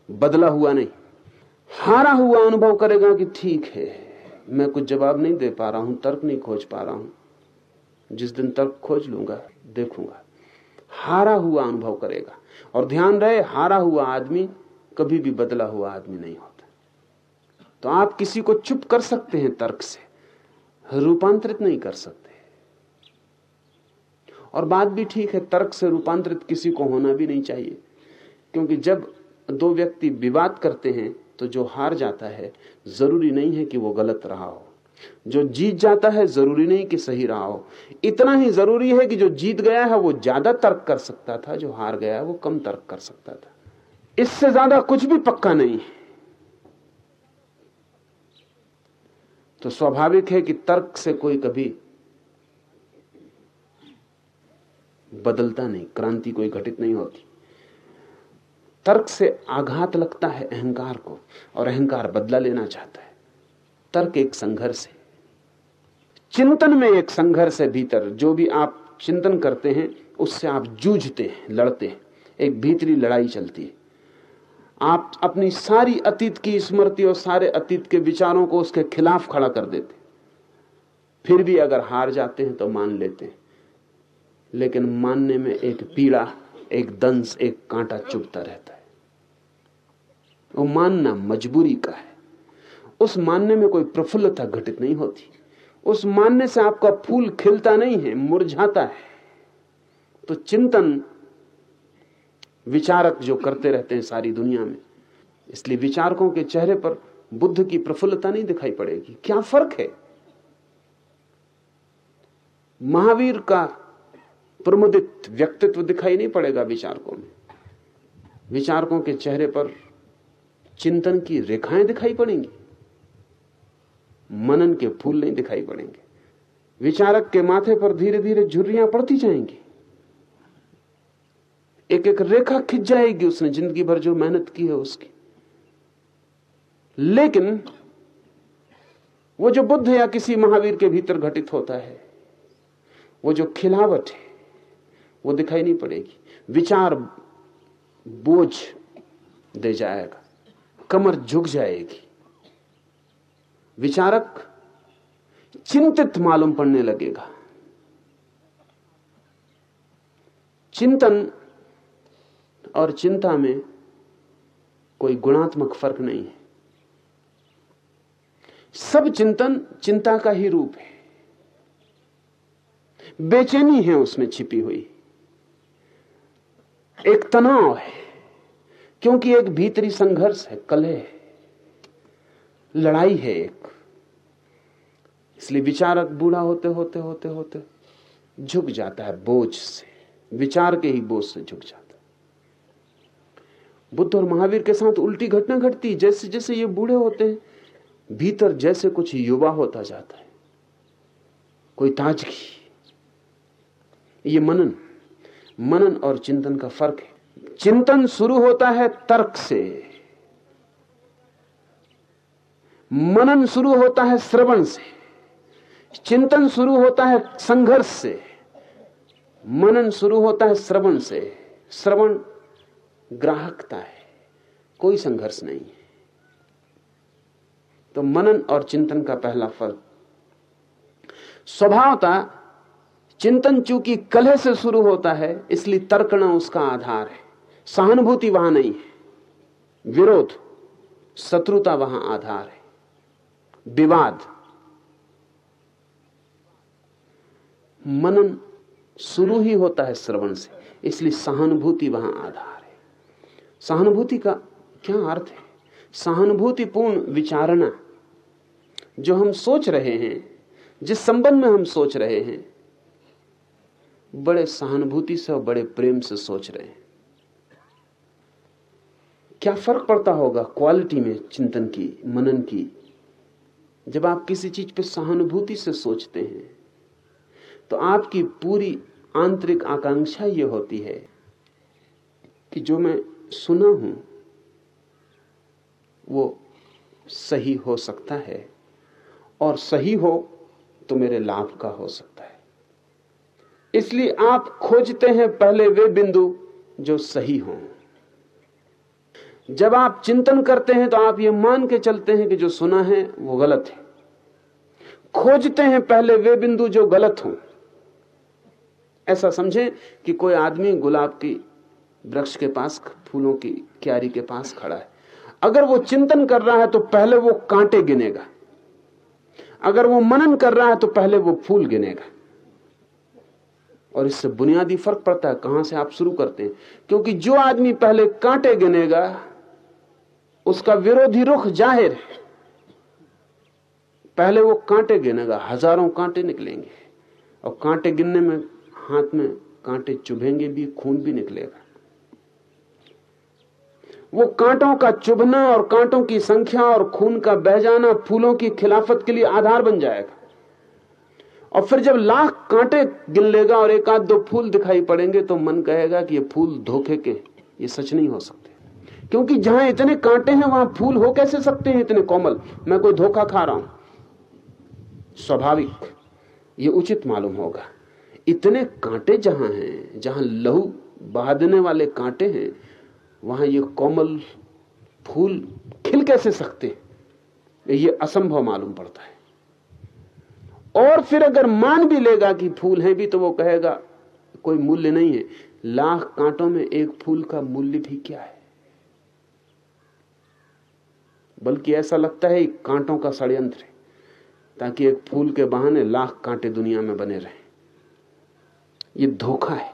बदला हुआ नहीं। हारा हुआ अनुभव करेगा कि ठीक है, मैं कुछ जवाब नहीं दे पा रहा हूँ, तर्क नहीं खोज पा रहा हूँ। जिस दिन तर्क खोज लूँगा, देखूँगा। हारा हुआ अनुभव करेगा। और ध्यान रहे, हारा हुआ आदमी, कभी भी बदला हुआ आदमी नहीं होता। तो आप किसी को चुप कर सकते हैं तर्क से, रूपांतरित नहीं कर सकते। और बात भी ठीक है, तर्क से रूपांतरित किसी को होना भी नहीं चाहिए। क्योंकि जब दो व्यक्ति विवाद करते हैं तो जो हार जाता है, ज़रूरी नहीं है कि वो गलत रहा हो। जो जीत जाता है, ज़रूरी नहीं कि सही रहा हो। इतना ही ज़रूरी है कि जो जीत गया है, वो ज़्यादा तर्क कर सकता था, जो हार गया है, वो कम तर्क कर सकता था। इससे ज़्यादा कुछ भी पक्का नहीं है। तो स्वाभाविक है कि तर्क से कोई कभी बदलता नहीं, क्रांति कोई घटित नहीं होती। तर्क से आघात लगता है अहंकार को, और अहंकार बदला लेना चाहता है। तर्क एक संघर्ष है। चिंतन में एक संघर्ष है भीतर। जो भी आप चिंतन करते हैं, उससे आप जूझते हैं, लड़ते हैं। एक भीतरी लड़ाई चलती है। आप अपनी सारी अतीत की स्मृति और सारे अतीत के विचारों को उसके खिलाफ खड़ा कर देते फिर भी अगर हार जाते हैं तो मान लेते हैं। लेकिन मानने में एक पीड़ा, एक दंश, एक कांटा चुभता रहता है। वो मानना मजबूरी का है। उस मानने में कोई प्रफुल्लता घटित नहीं होती। उस मानने से आपका फूल खिलता नहीं है, मुरझाता है। तो चिंतन विचारक जो करते रहते हैं सारी दुनिया में, इसलिए विचारकों के चेहरे पर बुद्ध की प्रफुल्लता नहीं दिखाई पड़ेगी। क्या फ़र्क है? महावीर का प्रमुदित व्यक्तित्व दिखाई नहीं पड़ेगा विचारकों में। विचारकों के चेहरे पर चिंतन की रेखाएँ दिखाई पड़ेंगी। मनन के फूल नहीं दिखाई पड़ेंगे। विचारक के माथे पर धीरे धीरे झुर्रियाँ पड़ती जाएँगी। एक एक रेखा खिंच जाएगी उसने ज़िंदगी भर जो मेहनत की है उसकी। लेकिन वो जो बुद्ध या किसी महावीर के भीतर घटित होता है, वो जो खिलावट है, वो दिखाई नहीं पड़ेगी। विचार बोझ दे जाएगा, कमर झुक जाएगी। विचारक चिंतित मालूम पड़ने लगेगा। चिंतन और चिंता में कोई गुणात्मक फ़र्क नहीं है। सब चिंतन चिंता का ही रूप है। बेचैनी है उसमें छिपी हुई। एक तनाव है, क्योंकि एक भीतरी संघर्ष है, कलह है। लड़ाई है एक। इसलिए विचारक बूढ़ा होते होते होते होते झुक जाता है बोझ से। विचार के ही बोझ से झुक जाता है। बुद्ध और महावीर के साथ उल्टी घटना घटती जैसे जैसे ये बूढ़े होते हैं, भीतर जैसे कुछ युवा होता जाता है। कोई ताजगी। ये मनन मनन और चिंतन का फ़र्क है। चिंतन शुरू होता है तर्क से। मनन शुरू होता है श्रवण से, चिंतन शुरू होता है संघर्ष से, मनन शुरू होता है श्रवण से। श्रवण ग्राहकता है, कोई संघर्ष नहीं है। तो मनन और चिंतन का पहला फ़र्क स्वभावता चिंतन चूँकि कलह से शुरू होता है, इसलिए तर्कना उसका आधार है। सहानुभूति वहाँ नहीं है। विरोध, शत्रुता वहाँ आधार है। विवाद। मनन शुरू ही होता है श्रवण से, इसलिए सहानुभूति वहाँ आधार है। सहानुभूति का क्या अर्थ है? सहानुभूतिपूर्ण विचारणा जो हम सोच रहे हैं, जिस संबंध में हम सोच रहे हैं, बड़े सहानुभूति से और बड़े प्रेम से सोच रहे हैं। क्या फ़र्क पड़ता होगा क्वालिटी में, चिंतन की, मनन की जब आप किसी चीज़ पर सहानुभूति से सोचते हैं तो आपकी पूरी आंतरिक आकांक्षा यह होती है कि जो मैं सुना हूँ, वो सही हो सकता है, और सही हो तो मेरे लाभ का हो सकता है। इसलिए आप खोजते हैं पहले वे बिंदु जो सही हों। जब आप चिंतन करते हैं तो आप ये मान के चलते हैं कि जो सुना है वो गलत है। खोजते हैं पहले वे बिंदु जो गलत हों। ऐसा समझें कि कोई आदमी गुलाब की वृक्ष के पास, फूलों की क्यारी के पास खड़ा है। अगर वो चिंतन कर रहा है तो पहले वो कांटे गिनेगा। अगर वो मनन कर रहा है तो पहले वो फूल गिनेगा। और इससे बुनियादी फ़र्क पड़ता है कहाँ से आप शुरू करते हैं। क्योंकि जो आदमी पहले कांटे गिनेगा उसका विरोधी रुख ज़ाहिर है। पहले वो कांटे गिनेगा, हज़ारों कांटे निकलेंगे। और कांटे गिनने में, हाथ में कांटे चुभेंगे भी, खून भी निकलेगा। वो कांटों का चुभना और कांटों की संख्या और खून का बह जाना फूलों की खिलाफत के लिए आधार बन जाएगा। और फिर जब लाख कांटे गिन लेगा और एक आध दो फूल दिखाई पड़ेंगे तो मन कहेगा कि ये फूल धोखे के ये सच नहीं हो सकते। क्योंकि जहाँ इतने कांटे हैं, वहाँ फूल हो कैसे सकते हैं इतने कोमल? मैं कोई धोखा खा रहा हूँ। स्वाभाविक, ये उचित मालूम होगा। इतने कांटे जहाँ हैं, जहाँ लहू बहा देने वाले कांटे हैं, वहाँ ये कोमल फूल खिल कैसे सकते ये असंभव मालूम पड़ता है। और फिर अगर मान भी लेगा कि फूल है भी तो वो कहेगा, कोई मूल्य नहीं है। लाख कांटों में एक फूल का मूल्य भी क्या है? बल्कि ऐसा लगता है कांटों का षड्यंत्र है, ताकि एक फूल के बहाने लाख कांटे दुनिया में बने रहे। ये धोखा है।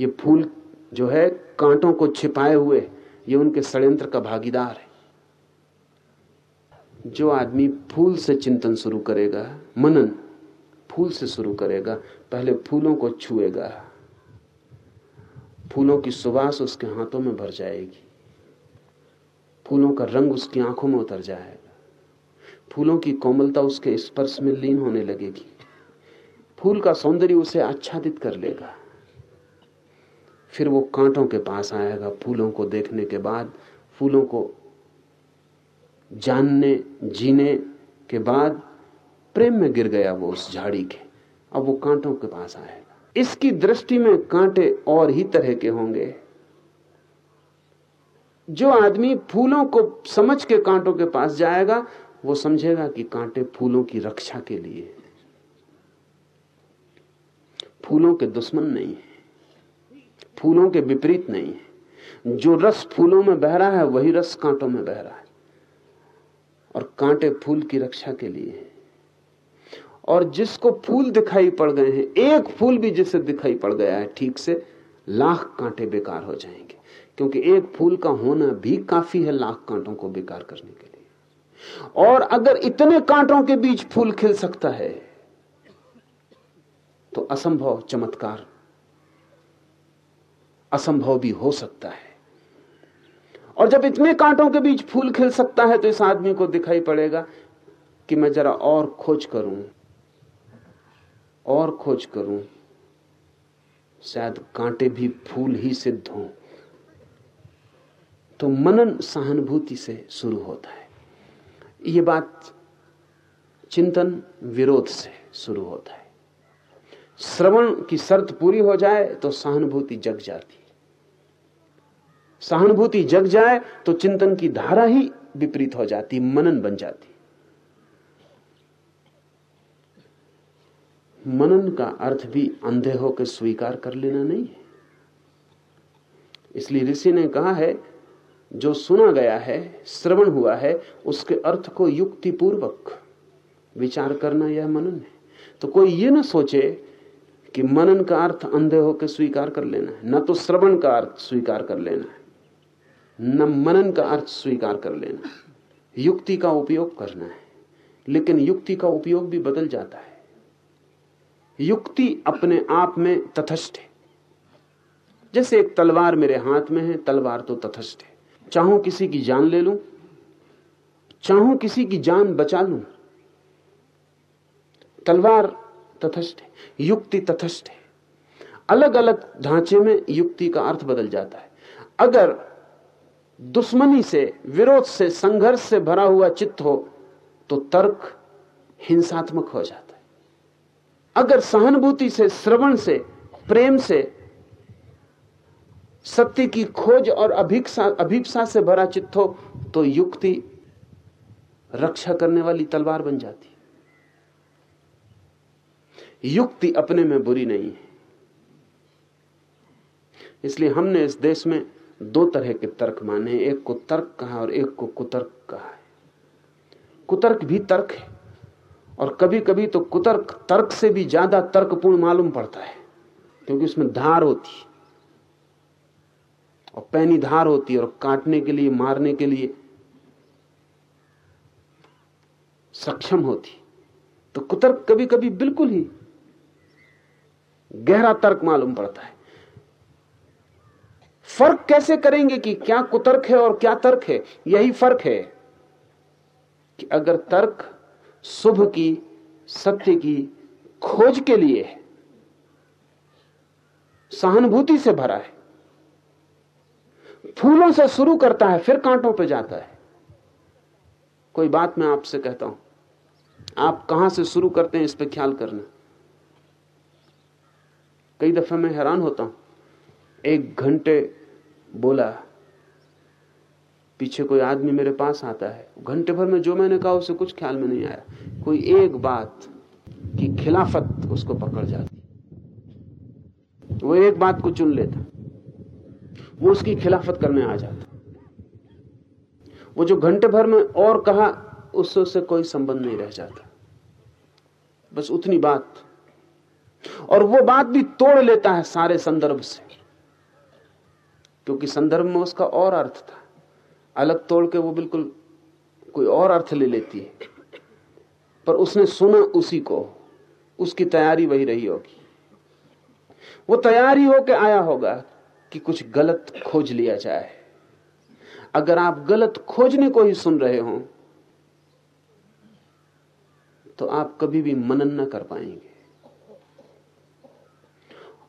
ये फूल जो है, कांटों को छिपाए हुए, ये उनके षड्यंत्र का भागीदार है। जो आदमी फूल से चिंतन शुरू करेगा, मनन फूल से शुरू करेगा, पहले फूलों को छुएगा। फूलों की सुवास उसके हाथों में भर जाएगी। फूलों का रंग उसकी आँखों में उतर जाएगा। फूलों की कोमलता उसके स्पर्श में लीन होने लगेगी। फूल का सौंदर्य उसे आच्छादित कर लेगा। फिर वो कांटों के पास आएगा फूलों को देखने के बाद, फूलों को जानने, जीने के बाद प्रेम में गिर गया वो उस झाड़ी के। अब वो कांटों के पास आएगा। इसकी दृष्टि में कांटे और ही तरह के होंगे। जो आदमी फूलों को समझ के कांटों के पास जाएगा, वो समझेगा कि कांटे फूलों की रक्षा के लिए फूलों के दुश्मन नहीं है। फूलों के विपरीत नहीं है। जो रस फूलों में बह रहा है, वही रस कांटों में बह रहा है। और कांटे फूल की रक्षा के लिए है। और जिसको फूल दिखाई पड़ गए हैं, एक फूल भी जिसे दिखाई पड़ गया है, ठीक से लाख कांटे बेकार हो जाएँगे। क्योंकि एक फूल का होना भी काफ़ी है लाख कांटों को बेकार करने के लिए। और अगर इतने कांटों के बीच फूल खिल सकता है तो असंभव चमत्कार, असंभव भी हो सकता है। और जब इतने कांटों के बीच फूल खिल सकता है तो इस आदमी को दिखाई पड़ेगा कि मैं जरा और खोज करूँ, और खोज करूँ, शायद कांटे भी फूल ही सिद्ध हों। तो मनन सहानुभूति से शुरू होता है। ये बात चिंतन विरोध से शुरू होता है। श्रवण की शर्त पूरी हो जाए तो सहानुभूति जग जाती सहानुभूति जग जाए तो चिंतन की धारा ही विपरीत हो जाती, मनन बन जाती। मनन का अर्थ भी अंधे होकर स्वीकार कर लेना नहीं है। इसलिए ऋषि ने कहा है जो सुना गया है, श्रवण हुआ है, उसके अर्थ को युक्तिपूर्वक विचार करना यह मनन है। तो कोई ये ना सोचे कि मनन का अर्थ अंधे होकर स्वीकार कर लेना है, न तो श्रवण का अर्थ स्वीकार कर लेना है, न मनन का अर्थ स्वीकार कर लेना युक्ति का उपयोग करना है, लेकिन युक्ति का उपयोग भी बदल जाता है। युक्ति अपने आप में तथस्थ है। जैसे एक तलवार मेरे हाथ में है, तलवार तो तथस्थ है। चाहूँ किसी की जान ले लूँ, चाहूँ किसी की जान बचा लूँ। तलवार तथस्थ है, युक्ति तथस्थ है। अलग अलग ढांचे में युक्ति का अर्थ बदल जाता है। अगर दुश्मनी से, विरोध से, संघर्ष से भरा हुआ चित्त हो तो तर्क हिंसात्मक हो जाता है। अगर सहानुभूति से, श्रवण से, प्रेम से सत्य की खोज और अभिक्षा अभिप्सा से भरा चित्त हो तो युक्ति रक्षा करने वाली तलवार बन जाती। युक्ति अपने में बुरी नहीं है। इसलिए हमने इस देश में दो तरह के तर्क माने एक को तर्क कहा और एक को कुतर्क कहा है। कुतर्क भी तर्क है, और कभी कभी तो कुतर्क, तर्क से भी ज़्यादा तर्कपूर्ण मालूम पड़ता है, क्योंकि उसमें धार होती है। और पैनी धार होती है और काटने के लिए, मारने के लिए सक्षम होती तो कुतर्क कभी कभी बिल्कुल ही गहरा तर्क मालूम पड़ता है। फ़र्क कैसे करेंगे कि क्या कुतर्क है और क्या तर्क है? यही फ़र्क है कि अगर तर्क शुभ की, सत्य की खोज के लिए है, सहानुभूति से भरा है फूलों से शुरू करता है, फिर कांटों पे जाता है। कोई बात मैं आपसे कहता हूँ, आप कहाँ से शुरू करते हैं इस पे ख्याल करना। कई दफे मैं हैरान होता हूँ, एक घंटे बोला, पीछे कोई आदमी मेरे पास आता है, घंटे भर में जो मैंने कहा उसे कुछ ख्याल में नहीं आया। कोई एक बात की खिलाफत उसको पकड़ जाती। वो एक बात को चुन लेता। वो उसकी खिलाफत करने आ जाता वो जो घंटे भर में और कहा, उससे उससे कोई संबंध नहीं रह जाता। बस उतनी बात। और वो बात भी तोड़ लेता है सारे संदर्भ से। क्योंकि संदर्भ में उसका और अर्थ था। अलग तोड़ के वो बिल्कुल कोई और अर्थ ले लेती है। पर उसने सुना उसी को। उसकी तैयारी वही रही होगी। वो तैयारी होके आया होगा। कि कुछ गलत खोज लिया जाए। अगर आप गलत खोजने को ही सुन रहे हो तो आप कभी भी मनन न कर पाएँगे।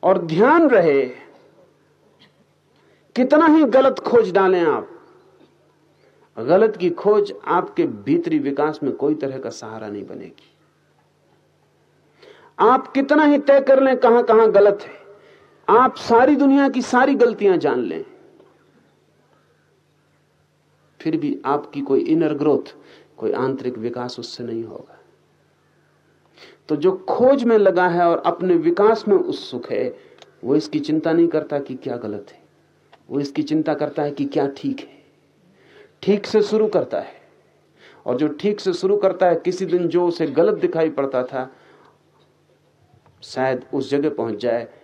और ध्यान रहे, कितना ही गलत खोज डालें आप, गलत की खोज आपके भीतरी विकास में कोई तरह का सहारा नहीं बनेगी। आप कितना ही तय कर लें कहाँ कहाँ गलत है। आप सारी दुनिया की सारी गलतियाँ जान लें। फिर भी आपकी कोई इनर ग्रोथ कोई आंतरिक विकास उससे नहीं होगा। तो जो खोज में लगा है और अपने विकास में उत्सुक है, वो इसकी चिंता नहीं करता कि क्या गलत है। वो इसकी चिंता करता है कि क्या ठीक है। ठीक से शुरू करता है। और जो ठीक से शुरू करता है, किसी दिन जो उसे गलत दिखाई पड़ता था, शायद उस जगह पहुँच जाए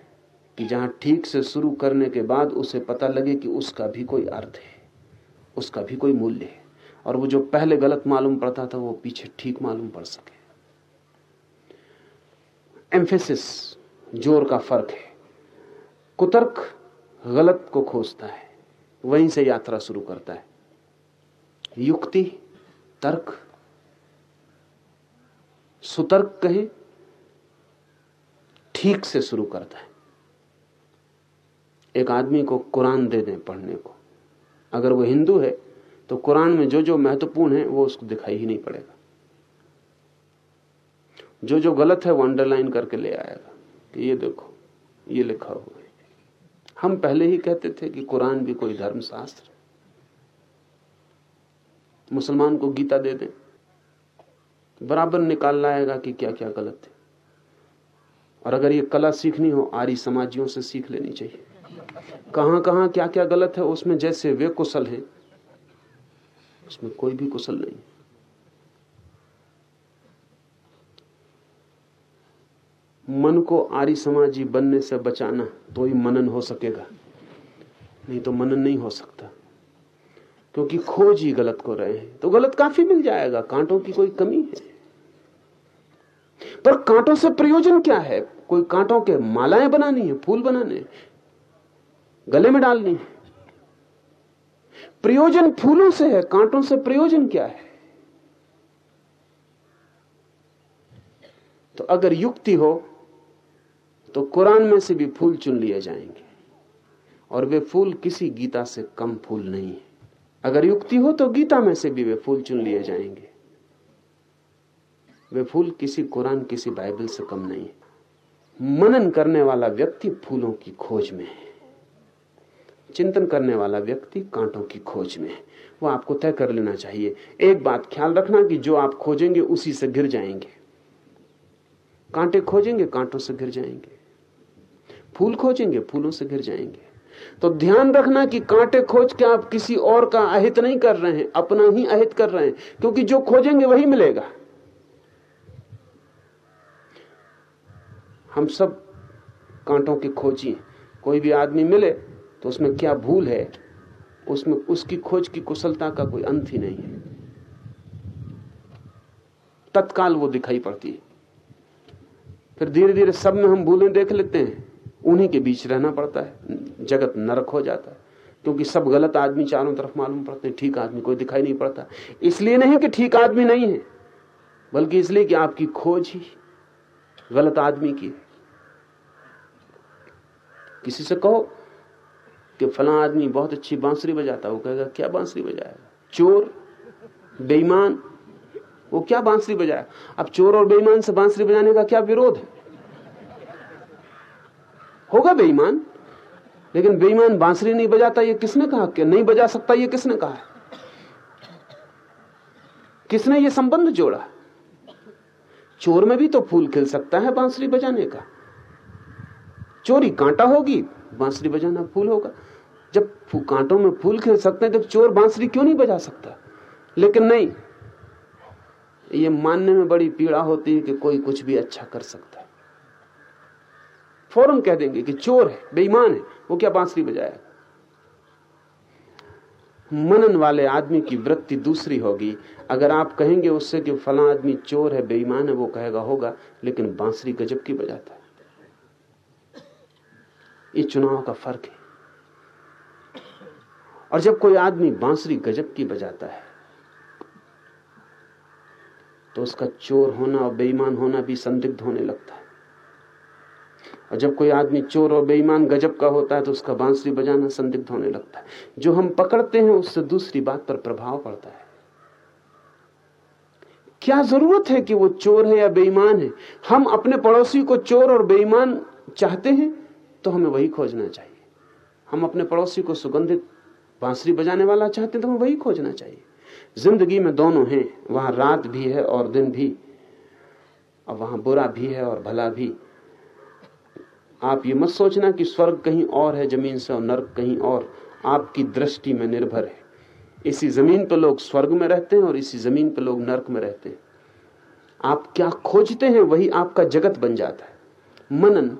कि जहाँ ठीक से शुरू करने के बाद उसे पता लगे कि उसका भी कोई अर्थ है, उसका भी कोई मूल्य है। और वो जो पहले गलत मालूम पड़ता था, वो पीछे ठीक मालूम पड़ सके। एम्फेसिस ज़ोर का फ़र्क है। कुतर्क गलत को खोजता है, वहीं से यात्रा शुरू करता है। युक्ति, तर्क, सुतर्क कहे, ठीक से शुरू करता है। एक आदमी को कुरान दे दें पढ़ने को। अगर वो हिंदू है तो कुरान में जो जो महत्वपूर्ण है, वो उसको दिखाई ही नहीं पड़ेगा। जो जो गलत है, वो अंडरलाइन करके ले आएगा कि ये देखो, ये लिखा हुआ है। हम पहले ही कहते थे कि कुरान भी कोई धर्मशास्त्र मुसलमान को गीता दे दें। बराबर निकाल लाएगा कि क्या क्या गलत है। और अगर ये कला सीखनी हो, आर्य समाजियों से सीख लेनी चाहिए। कहाँ कहाँ क्या क्या गलत है, उसमें जैसे वे कुशल हैं, उसमें कोई भी कुशल नहीं। मन को आर्य समाजी बनने से बचाना तो ही मनन हो सकेगा। नहीं तो मनन नहीं हो सकता, क्योंकि खोज ही गलत को रहे हैं। तो गलत काफ़ी मिल जाएगा, कांटों की कोई कमी है। पर कांटों से प्रयोजन क्या है? कोई कांटों के मालाएँ बनानी है, फूल बनाने गले में डालनी है। प्रयोजन फूलों से है, कांटों से प्रयोजन क्या है? तो अगर युक्ति हो तो कुरान में से भी फूल चुन लिए जाएँगे। और वे फूल किसी गीता से कम फूल नहीं है। अगर युक्ति हो तो गीता में से भी वे फूल चुन लिए जाएँगे। वे फूल किसी कुरान, किसी बाइबल से कम नहीं है। मनन करने वाला व्यक्ति फूलों की खोज में है। चिंतन करने वाला व्यक्ति कांटों की खोज में है। वो आपको तय कर लेना चाहिए। एक बात ख्याल रखना कि जो आप खोजेंगे, उसी से गिर जाएँगे। कांटे खोजेंगे, कांटों से गिर जाएँगे। फूल खोजेंगे, फूलों से गिर जाएँगे। तो ध्यान रखना कि कांटे खोज के आप किसी और का अहित नहीं कर रहे हैं, अपना ही अहित कर रहे हैं। क्योंकि जो खोजेंगे, वही मिलेगा। हम सब कांटों के खोजी कोई भी आदमी मिले तो उसमें क्या भूल है? उसमें उसकी खोज की कुशलता का कोई अंत ही नहीं है। तत्काल वो दिखाई पड़ती है। फिर धीरे धीरे सब में हम भूलें देख लेते हैं। उन्हीं के बीच रहना पड़ता है। जगत नरक हो जाता है। क्योंकि सब गलत आदमी चारों तरफ़ मालूम पड़ते हैं। ठीक आदमी कोई दिखाई नहीं पड़ता। इसलिए नहीं कि ठीक आदमी नहीं है, बल्कि इसलिए कि आपकी खोज ही गलत आदमी की किसी से कहो कि फला आदमी बहुत अच्छी बांसुरी बजाता वो कहेगा, क्या बांसुरी बजाएगा चोर, बेईमान, वो क्या बांसुरी बजाया? अब चोर और बेईमान से बांसुरी बजाने का क्या विरोध है? होगा बेईमान, लेकिन बेईमान बांसुरी नहीं बजाता, ये किसने कहा? कि नहीं बजा सकता, ये किसने कहा? किसने ये संबंध जोड़ा? चोर में भी तो फूल खिल सकता है बांसुरी बजाने का। चोरी कांटा होगी बांसुरी बजाना फूल होगा। जब कांटों में फूल खेल सकते हैं तो चोर बांसुरी क्यों नहीं बजा सकता? लेकिन नहीं, ये मानने में बड़ी पीड़ा होती है कि कोई कुछ भी अच्छा कर सकता है। फ़ौरन कह देंगे कि चोर है, बेईमान है, वो क्या बांसुरी बजाएगा मनन वाले आदमी की वृत्ति दूसरी होगी। अगर आप कहेंगे उससे कि फला आदमी चोर है, बेईमान है, वो कहेगा, होगा, लेकिन बांसुरी गजब की बजाता है। ये चुनाव का फ़र्क है। और जब कोई आदमी बांसुरी गजब की बजाता है तो उसका चोर होना और बेईमान होना भी संदिग्ध होने लगता है। और जब कोई आदमी चोर और बेईमान गजब का होता है तो उसका बांसुरी बजाना संदिग्ध होने लगता है। जो हम पकड़ते हैं, उससे दूसरी बात पर प्रभाव पड़ता है। क्या ज़रूरत है कि वो चोर है या बेईमान है? हम अपने पड़ोसी को चोर और बेईमान चाहते हैं? तो हमें वही खोजना चाहिए। हम अपने पड़ोसी को सुगंधित बांसुरी बजाने वाला चाहते हैं तो हमें वही खोजना चाहिए। ज़िंदगी में दोनों हैं, वहाँ रात भी है और दिन भी, और वहाँ बुरा भी है और भला भी। आप ये मत सोचना कि स्वर्ग कहीं और है, ज़मीन से और नर्क कहीं और। आपकी दृष्टि में निर्भर है। इसी ज़मीन पर लोग स्वर्ग में रहते हैं और इसी ज़मीन पर लोग नर्क में रहते हैं। आप क्या खोजते हैं, वही आपका जगत बन जाता है। मनन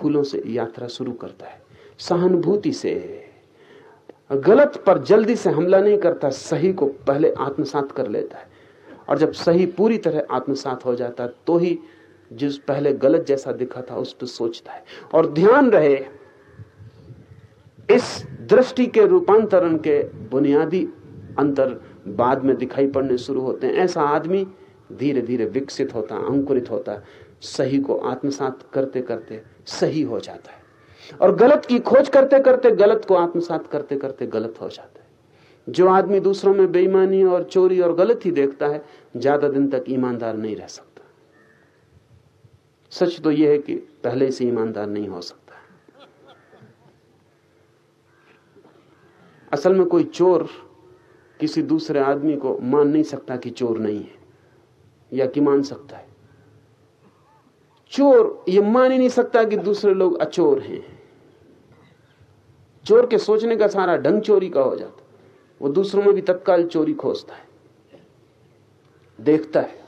फूलों से यात्रा शुरू करता है। सहानुभूति से। गलत पर जल्दी से हमला नहीं करता, सही को पहले आत्मसात कर लेता है। और जब सही पूरी तरह आत्मसात हो जाता है तो ही जिस पहले गलत जैसा दिखा था, उस पर सोचता है। और ध्यान रहे, इस दृष्टि के रूपांतरण के बुनियादी अंतर बाद में दिखाई पड़ने शुरू होते हैं। ऐसा आदमी धीरे धीरे विकसित होता, अंकुरित होता, सही को आत्मसात करते करते सही हो जाता है। और गलत की खोज करते करते गलत को आत्मसात करते करते गलत हो जाता है। जो आदमी दूसरों में बेईमानी और चोरी और गलत ही देखता है, ज़्यादा दिन तक ईमानदार नहीं रह सकता। सच तो यह है कि पहले से ईमानदार नहीं हो सकता। असल में कोई चोर किसी दूसरे आदमी को मान नहीं सकता कि चोर नहीं है, या कि मान सकता है। चोर, ये मान ही नहीं सकता कि दूसरे लोग अचोर हैं। चोर के सोचने का सारा ढंग चोरी का हो जाता वो दूसरों में भी तत्काल चोरी खोजता है। देखता है।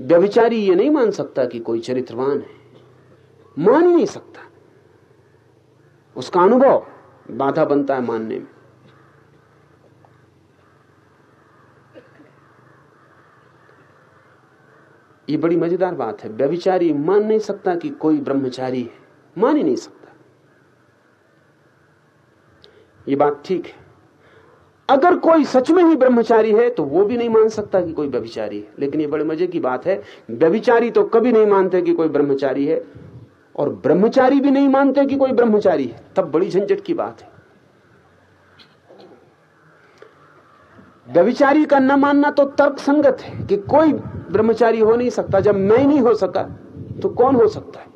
व्यभिचारी ये नहीं मान सकता कि कोई चरित्रवान है। मान ही नहीं सकता। उसका अनुभव बाधा बनता है मानने में। ये बड़ी मज़ेदार बात है। व्यभिचारी मान नहीं सकता कि कोई ब्रह्मचारी है। मान ही नहीं सकता। ये बात ठीक है। अगर कोई सच में ही ब्रह्मचारी है तो वो भी नहीं मान सकता कि कोई व्यभिचारी है। लेकिन ये बड़े मज़े की बात है, व्यभिचारी तो कभी नहीं मानते कि कोई ब्रह्मचारी है, और ब्रह्मचारी भी नहीं मानते कि कोई ब्रह्मचारी है। तब बड़ी झंझट की बात है। व्यभिचारी का न मानना तो तर्क संगत है कि कोई ब्रह्मचारी हो नहीं सकता। जब मैं नहीं हो सका तो कौन हो सकता है?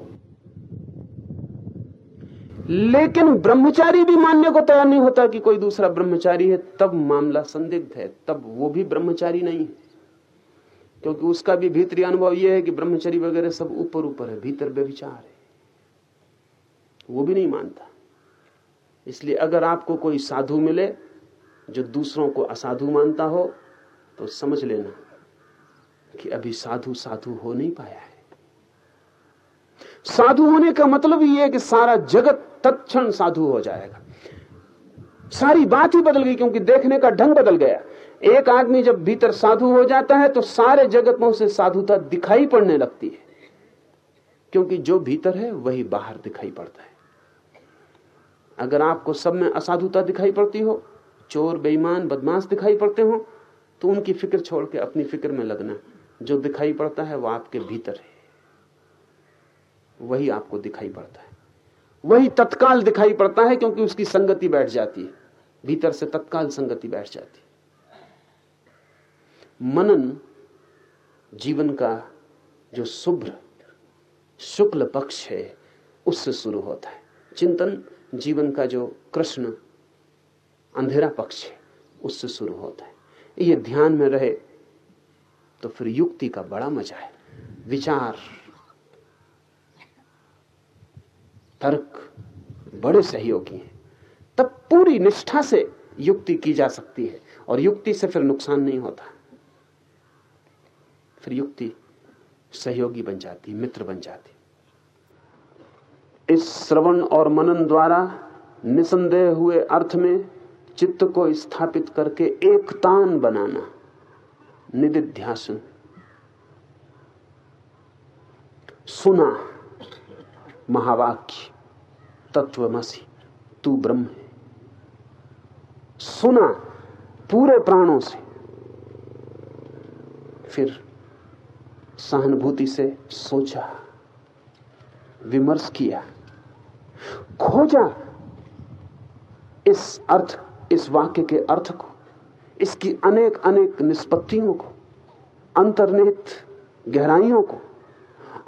लेकिन ब्रह्मचारी भी मानने को तैयार नहीं होता कि कोई दूसरा ब्रह्मचारी है, तब मामला संदिग्ध है, तब वो भी ब्रह्मचारी नहीं है। क्योंकि उसका भी भीतरी अनुभव यह है कि ब्रह्मचारी वगैरह सब ऊपर ऊपर है, भीतर व्यविचार है। वो भी नहीं मानता। इसलिए अगर आपको कोई साधु मिले जो दूसरों को असाधु मानता हो तो समझ लेना कि अभी साधु साधु हो नहीं पाया है। साधु होने का मतलब यह है कि सारा जगत तत्क्षण साधु हो जाएगा। सारी बात ही बदल गई, क्योंकि देखने का ढंग बदल गया। एक आदमी जब भीतर साधु हो जाता है तो सारे जगतों से साधुता दिखाई पड़ने लगती है। क्योंकि जो भीतर है, वही बाहर दिखाई पड़ता है। अगर आपको सब में असाधुता दिखाई पड़ती हो चोर, बेईमान, बदमाश दिखाई पड़ते हो तो उनकी फ़िक्र छोड़ के अपनी फ़िक्र में लगना। जो दिखाई पड़ता है, वो आपके भीतर है। वही आपको दिखाई पड़ता है। वही तत्काल दिखाई पड़ता है, क्योंकि उसकी संगति बैठ जाती है। भीतर से तत्काल संगति बैठ जाती है। मनन, जीवन का जो शुभ्र, शुक्ल पक्ष है, उससे शुरू होता है। चिंतन, जीवन का जो कृष्ण अंधेरा पक्ष है, उससे शुरू होता है। ये ध्यान में रहे तो फिर युक्ति का बड़ा मज़ा है। विचार, तर्क बड़े सहयोगी हैं। तब पूरी निष्ठा से युक्ति की जा सकती है और युक्ति से फिर नुकसान नहीं होता। फिर युक्ति सहयोगी बन जाती, मित्र बन जाती। इस श्रवण और मनन द्वारा निसंदेह हुए अर्थ में चित्त को स्थापित करके एक तान बनाना। निधिध्यासन सुना। महावाक्य। तत्वमसी। तू ब्रह्म है। सुना। पूरे प्राणों से। फिर सहानुभूति से सोचा। विमर्श किया। खोजा। इस अर्थ इस वाक्य के अर्थ को, इसकी अनेक अनेक निष्पत्तियों को, अंतर्निहित गहराइयों को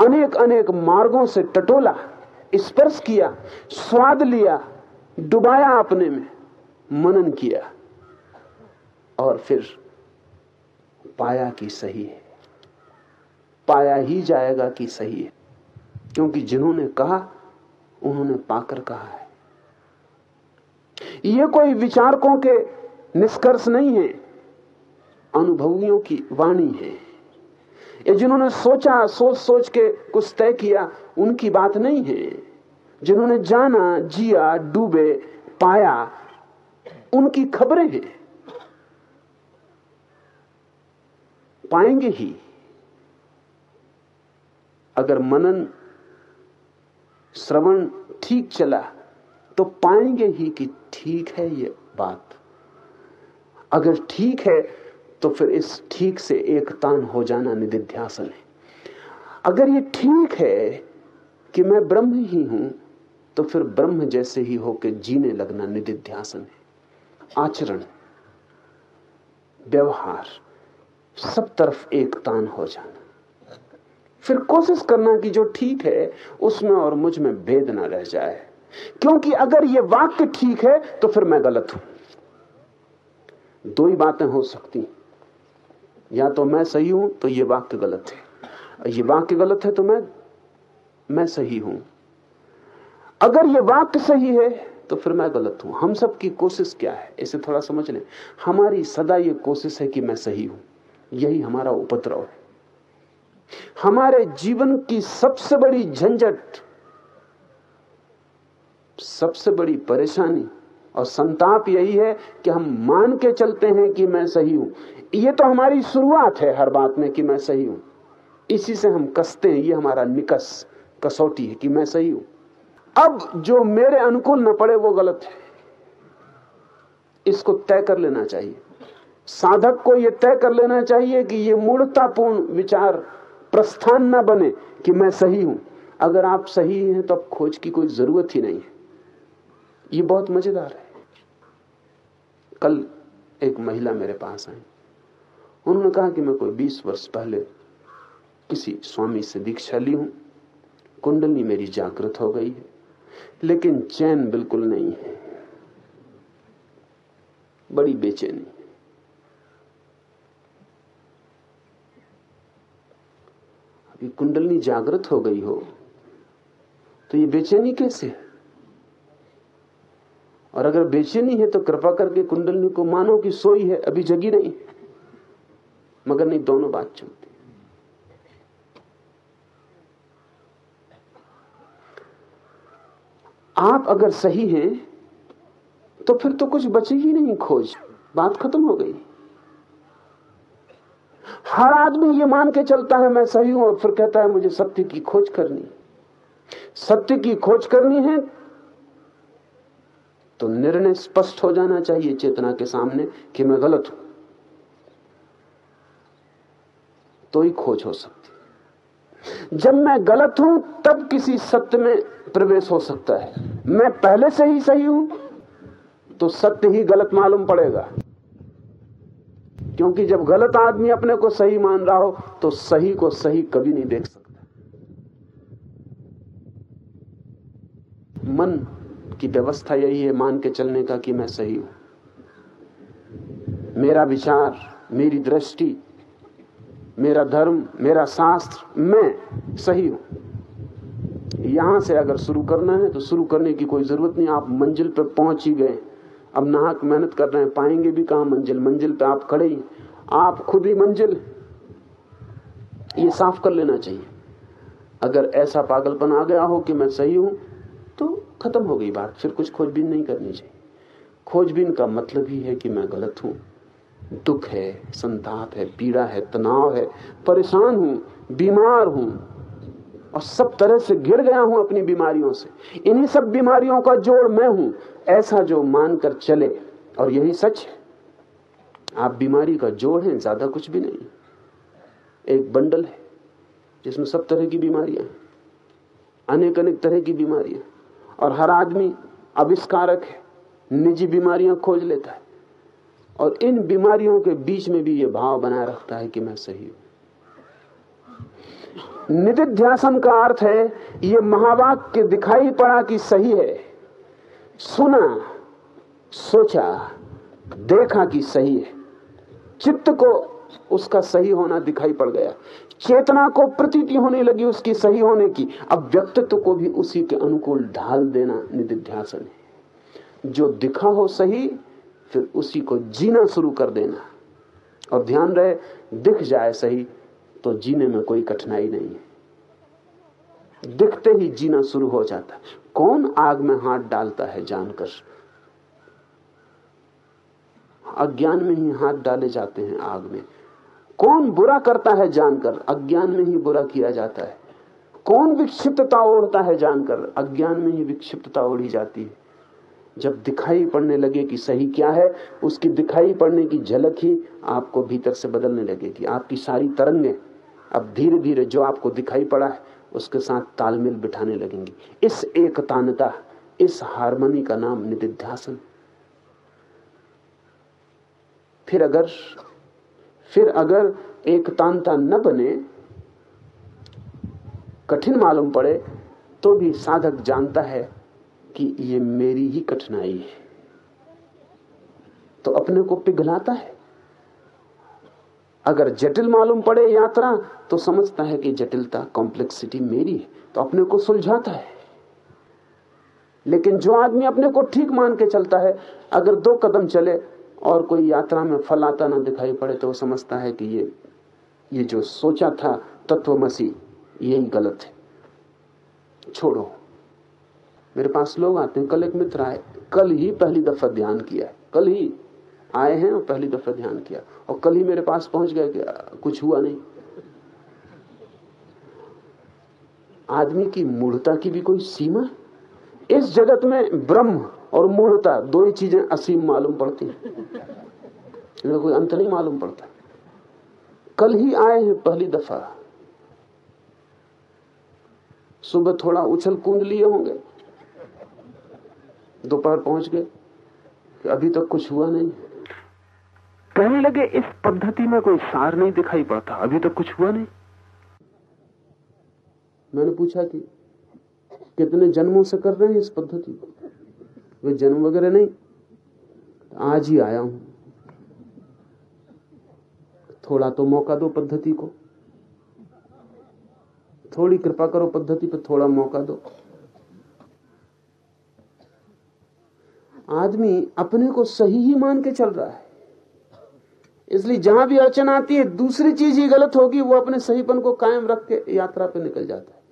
अनेक अनेक मार्गों से टटोला, स्पर्श किया, स्वाद लिया, डुबाया अपने में, मनन किया और फिर पाया कि सही है। पाया ही जाएगा कि सही है, क्योंकि जिन्होंने कहा, उन्होंने पाकर कहा है। यह कोई विचारकों के निष्कर्ष नहीं है। अनुभवियों की वाणी है। ये जिन्होंने सोचा सोच सोच के कुछ तय किया, उनकी बात नहीं है। जिन्होंने जाना, जिया, डूबे, पाया, उनकी खबरें हैं। पाएँगे ही। अगर मनन, श्रवण ठीक चला तो पाएँगे ही कि ठीक है ये बात? अगर ठीक है तो फिर इस ठीक से एक तान हो जाना निधिध्यासन है। अगर ये ठीक है कि मैं ब्रह्म ही हूँ तो फिर ब्रह्म जैसे ही होकर जीने लगना निधिध्यासन है। आचरण, व्यवहार, सब तरफ़ एक तान हो जाना। फिर कोशिश करना कि जो ठीक है, उसमें और मुझमें भेद ना रह जाए। क्योंकि अगर ये वाक्य ठीक है तो फिर मैं गलत हूँ। दो ही बातें हो सकती या तो मैं सही हूँ तो यह वाक्य गलत है। ये वाक्य गलत है तो मैं मैं सही हूँ। अगर ये वाक्य सही है तो फिर मैं गलत हूँ। हम सब की कोशिश क्या है? इसे थोड़ा समझ लें। हमारी सदा ये कोशिश है कि मैं सही हूँ। यही हमारा उपद्रव है। हमारे जीवन की सबसे बड़ी झंझट सबसे बड़ी परेशानी और संताप यही है कि हम मान के चलते हैं कि मैं सही हूँ। ये तो हमारी शुरुआत है हर बात में कि मैं सही हूँ। इसी से हम कसते हैं, ये हमारा निकस, कसौटी है कि मैं सही हूँ। अब जो मेरे अनुकूल न पड़े, वो गलत है। इसको तय कर लेना चाहिए। साधक को यह तय कर लेना चाहिए कि यह मूर्तापूर्ण विचार प्रस्थान न बने कि मैं सही हूँ। अगर आप सही हैं तो अब खोज की कोई ज़रूरत ही नहीं है। ये बहुत मज़ेदार है। कल एक महिला मेरे पास आई। उन्होंने कहा कि मैं कोई बीस वर्ष पहले किसी स्वामी से दीक्षा ली हूँ। कुंडली मेरी जागृत हो गई है, लेकिन चैन बिल्कुल नहीं है। बड़ी बेचैनी कुंडलनी जागृत हो गई हो तो ये बेचैनी कैसे है? और अगर बेचैनी है तो कृपा करके कुंडलनी को मानो कि सोई है, अभी जगी नहीं मगर नहीं, दोनों बात चलती आप अगर सही हैं तो फिर तो कुछ बचे ही नहीं खोज। बात खत्म हो गई। हर आदमी ये मान के चलता है, मैं सही हूँ, और फिर कहता है, मुझे सत्य की खोज करनी। सत्य की खोज करनी है तो निर्णय स्पष्ट हो जाना चाहिए चेतना के सामने कि मैं गलत हूँ। तो ही खोज हो सकती जब मैं गलत हूँ, तब किसी सत्य में प्रवेश हो सकता है। मैं पहले से ही सही हूँ तो सत्य ही गलत मालूम पड़ेगा। क्योंकि जब गलत आदमी अपने को सही मान रहा हो तो सही को सही कभी नहीं देख सकता। मन की व्यवस्था यही है मान के चलने का कि मैं सही हूँ। मेरा विचार, मेरी दृष्टि, मेरा धर्म, मेरा शास्त्र, मैं सही हूँ। यहाँ से अगर शुरू करना है तो शुरू करने की कोई ज़रूरत नहीं। आप मंजिल पर पहुँच ही गए। अब नाहक मेहनत कर रहे हैं, पाएँगे भी कहा मंजिल? मंजिल पे आप खड़े ही। आप खुद ही मंजिल। ये साफ़ कर लेना चाहिए। अगर ऐसा पागलपन आ गया हो कि मैं सही हूँ तो खत्म हो गई बात, फिर कुछ खोजबीन नहीं करनी चाहिए। खोजबीन का मतलब ही है कि मैं गलत हूँ। दुख है, संताप है, पीड़ा है, तनाव है, परेशान हूँ, बीमार हूँ, और सब तरह से गिर गया हूँ अपनी बीमारियों से। इन्हीं सब बीमारियों का जोड़ मैं हूँ, ऐसा जो मानकर चले, और यही सच है। आप बीमारी का जोड़ है, ज़्यादा कुछ भी नहीं। एक बंडल है, जिसमें सब तरह की बीमारियाँ अनेक अनेक तरह की बीमारियाँ और हर आदमी आविष्कारक है, निजी बीमारियाँ खोज लेता है। और इन बीमारियों के बीच में भी यह भाव बनाए रखता है कि मैं सही हूँ। निधिध्यासन का अर्थ है, ये के दिखाई पड़ा कि सही है। सुना, सोचा, देखा कि सही है। चित्त को उसका सही होना दिखाई पड़ गया। चेतना को प्रतीति होने लगी उसकी सही होने की। अब व्यक्तित्व को भी उसी के अनुकूल ढाल देना निधिध्यासन है। जो दिखा हो सही, फिर उसी को जीना शुरू कर देना। और ध्यान रहे, दिख जाए सही तो जीने में कोई कठिनाई नहीं है। दिखते ही जीना शुरू हो जाता कौन आग में हाथ डालता है जानकर? अज्ञान में ही हाथ डाले जाते हैं आग में। कौन बुरा करता है जानकर? अज्ञान में ही बुरा किया जाता है। कौन विक्षिप्तता ओढ़ता है जानकर? अज्ञान में ही विक्षिप्तता ओढ़ी जाती है। जब दिखाई पड़ने लगे कि सही क्या है, उसकी दिखाई पड़ने की झलक ही आपको भीतर से बदलने लगेगी। आपकी सारी तरंगे अब धीरे धीरे जो आपको दिखाई पड़ा है, उसके साथ तालमेल बिठाने लगेंगी। इस एकतानता, इस हारमोनी का नाम निधिध्यासन। फिर अगर फिर अगर एकतानता न बने, कठिन मालूम पड़े तो भी साधक जानता है कि ये मेरी ही कठिनाई है। तो अपने को पिघलाता है। अगर जटिल मालूम पड़े यात्रा तो समझता है कि जटिलता कॉम्प्लेक्सिटी मेरी है तो अपने को सुलझाता है। लेकिन जो आदमी अपने को ठीक मान के चलता है, अगर दो कदम चले और कोई यात्रा में फल आता ना दिखाई पड़े तो वो समझता है कि ये ये जो सोचा था तत्वमसी, यही गलत है। छोड़ो। मेरे पास लोग आते हैं, कल एक मित्र आए, कल ही पहली दफ़ा ध्यान किया कल ही आए हैं और पहली दफ़ा ध्यान किया। और कल ही मेरे पास पहुँच गए कि कुछ हुआ नहीं। आदमी की मूढ़ता की भी कोई सीमा? इस जगत में ब्रह्म और मूढ़ता दो ही चीज़ें असीम मालूम पड़ती हैं। कोई अंत नहीं मालूम पड़ता। कल ही आए हैं पहली दफ़ा। सुबह थोड़ा उछल कूद लिए होंगे। दोपहर पहुँच गए कि अभी तक कुछ हुआ नहीं। कहने लगे, इस पद्धति में कोई सार नहीं दिखाई पड़ता, अभी तक कुछ हुआ नहीं। मैंने पूछा कि कितने जन्मों से कर रहे हैं इस पद्धति को? वे जन्म वगैरह नहीं? आज ही आया हूँ। थोड़ा तो मौका दो पद्धति को। थोड़ी कृपा करो पद्धति पर थोड़ा मौका दो। आदमी अपने को सही ही मान के चल रहा है। इसलिए जहाँ भी अड़चन आती है, दूसरी चीज़ ही गलत होगी, वो अपने सहीपन को कायम रख के यात्रा पे निकल जाता है।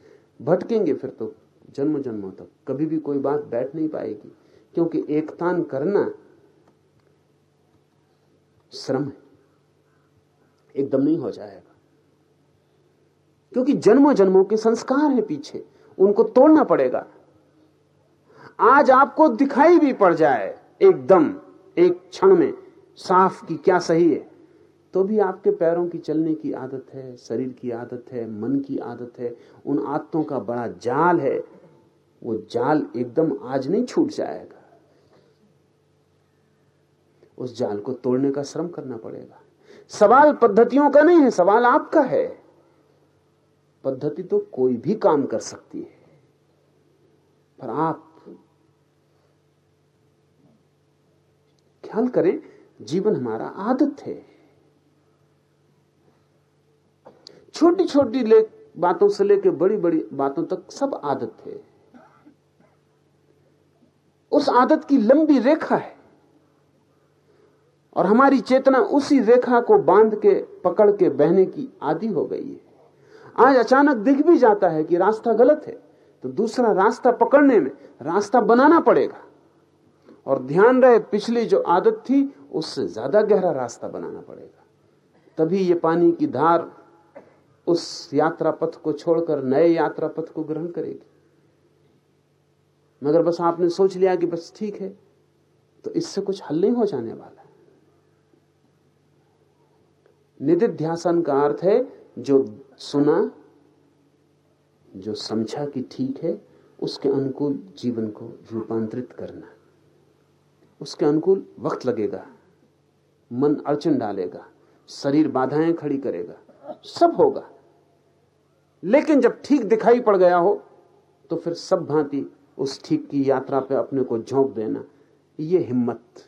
भटकेंगे फिर तो जन्म जन्मों तक। कभी भी कोई बात बैठ नहीं पाएगी। क्योंकि एकतान करना श्रम है। एकदम नहीं हो जाएगा। क्योंकि जन्मों जन्मों के संस्कार हैं पीछे। उनको तोड़ना पड़ेगा। आज आपको दिखाई भी पड़ जाए एकदम, एक क्षण में, साफ़ की क्या सही है। तो भी आपके पैरों की चलने की आदत है, शरीर की आदत है, मन की आदत है, उन आदतों का बड़ा जाल है। वो जाल एकदम आज नहीं छूट जाएगा। उस जाल को तोड़ने का श्रम करना पड़ेगा। सवाल पद्धतियों का नहीं है, सवाल आपका है। पद्धति तो कोई भी काम कर सकती है। पर आप ख्याल करें, जीवन हमारा आदत है। छोटी छोटी ले, बातों से लेकर बड़ी बड़ी बातों तक सब आदत है। उस आदत की लंबी रेखा है। और हमारी चेतना उसी रेखा को बाँध के, पकड़ के बहने की आदि हो गई है। आज अचानक दिख भी जाता है कि रास्ता गलत है तो दूसरा रास्ता पकड़ने में रास्ता बनाना पड़ेगा। और ध्यान रहे, पिछली जो आदत थी, उससे ज़्यादा गहरा रास्ता बनाना पड़ेगा। तभी ये पानी की धार उस यात्रा पथ को छोड़कर नए यात्रा पथ को ग्रहण करेगी। मगर बस आपने सोच लिया कि बस ठीक है तो इससे कुछ हल नहीं हो जाने वाला। निधिध्यासन का अर्थ है जो सुना, जो समझा कि ठीक है, उसके अनुकूल जीवन को रूपांतरित करना। उसके अनुकूल वक्त लगेगा, मन अड़चन डालेगा, शरीर बाधाएँ खड़ी करेगा, सब होगा। लेकिन जब ठीक दिखाई पड़ गया हो तो फिर सब भांति उस ठीक की यात्रा पे अपने को झोंक देना यह हिम्मत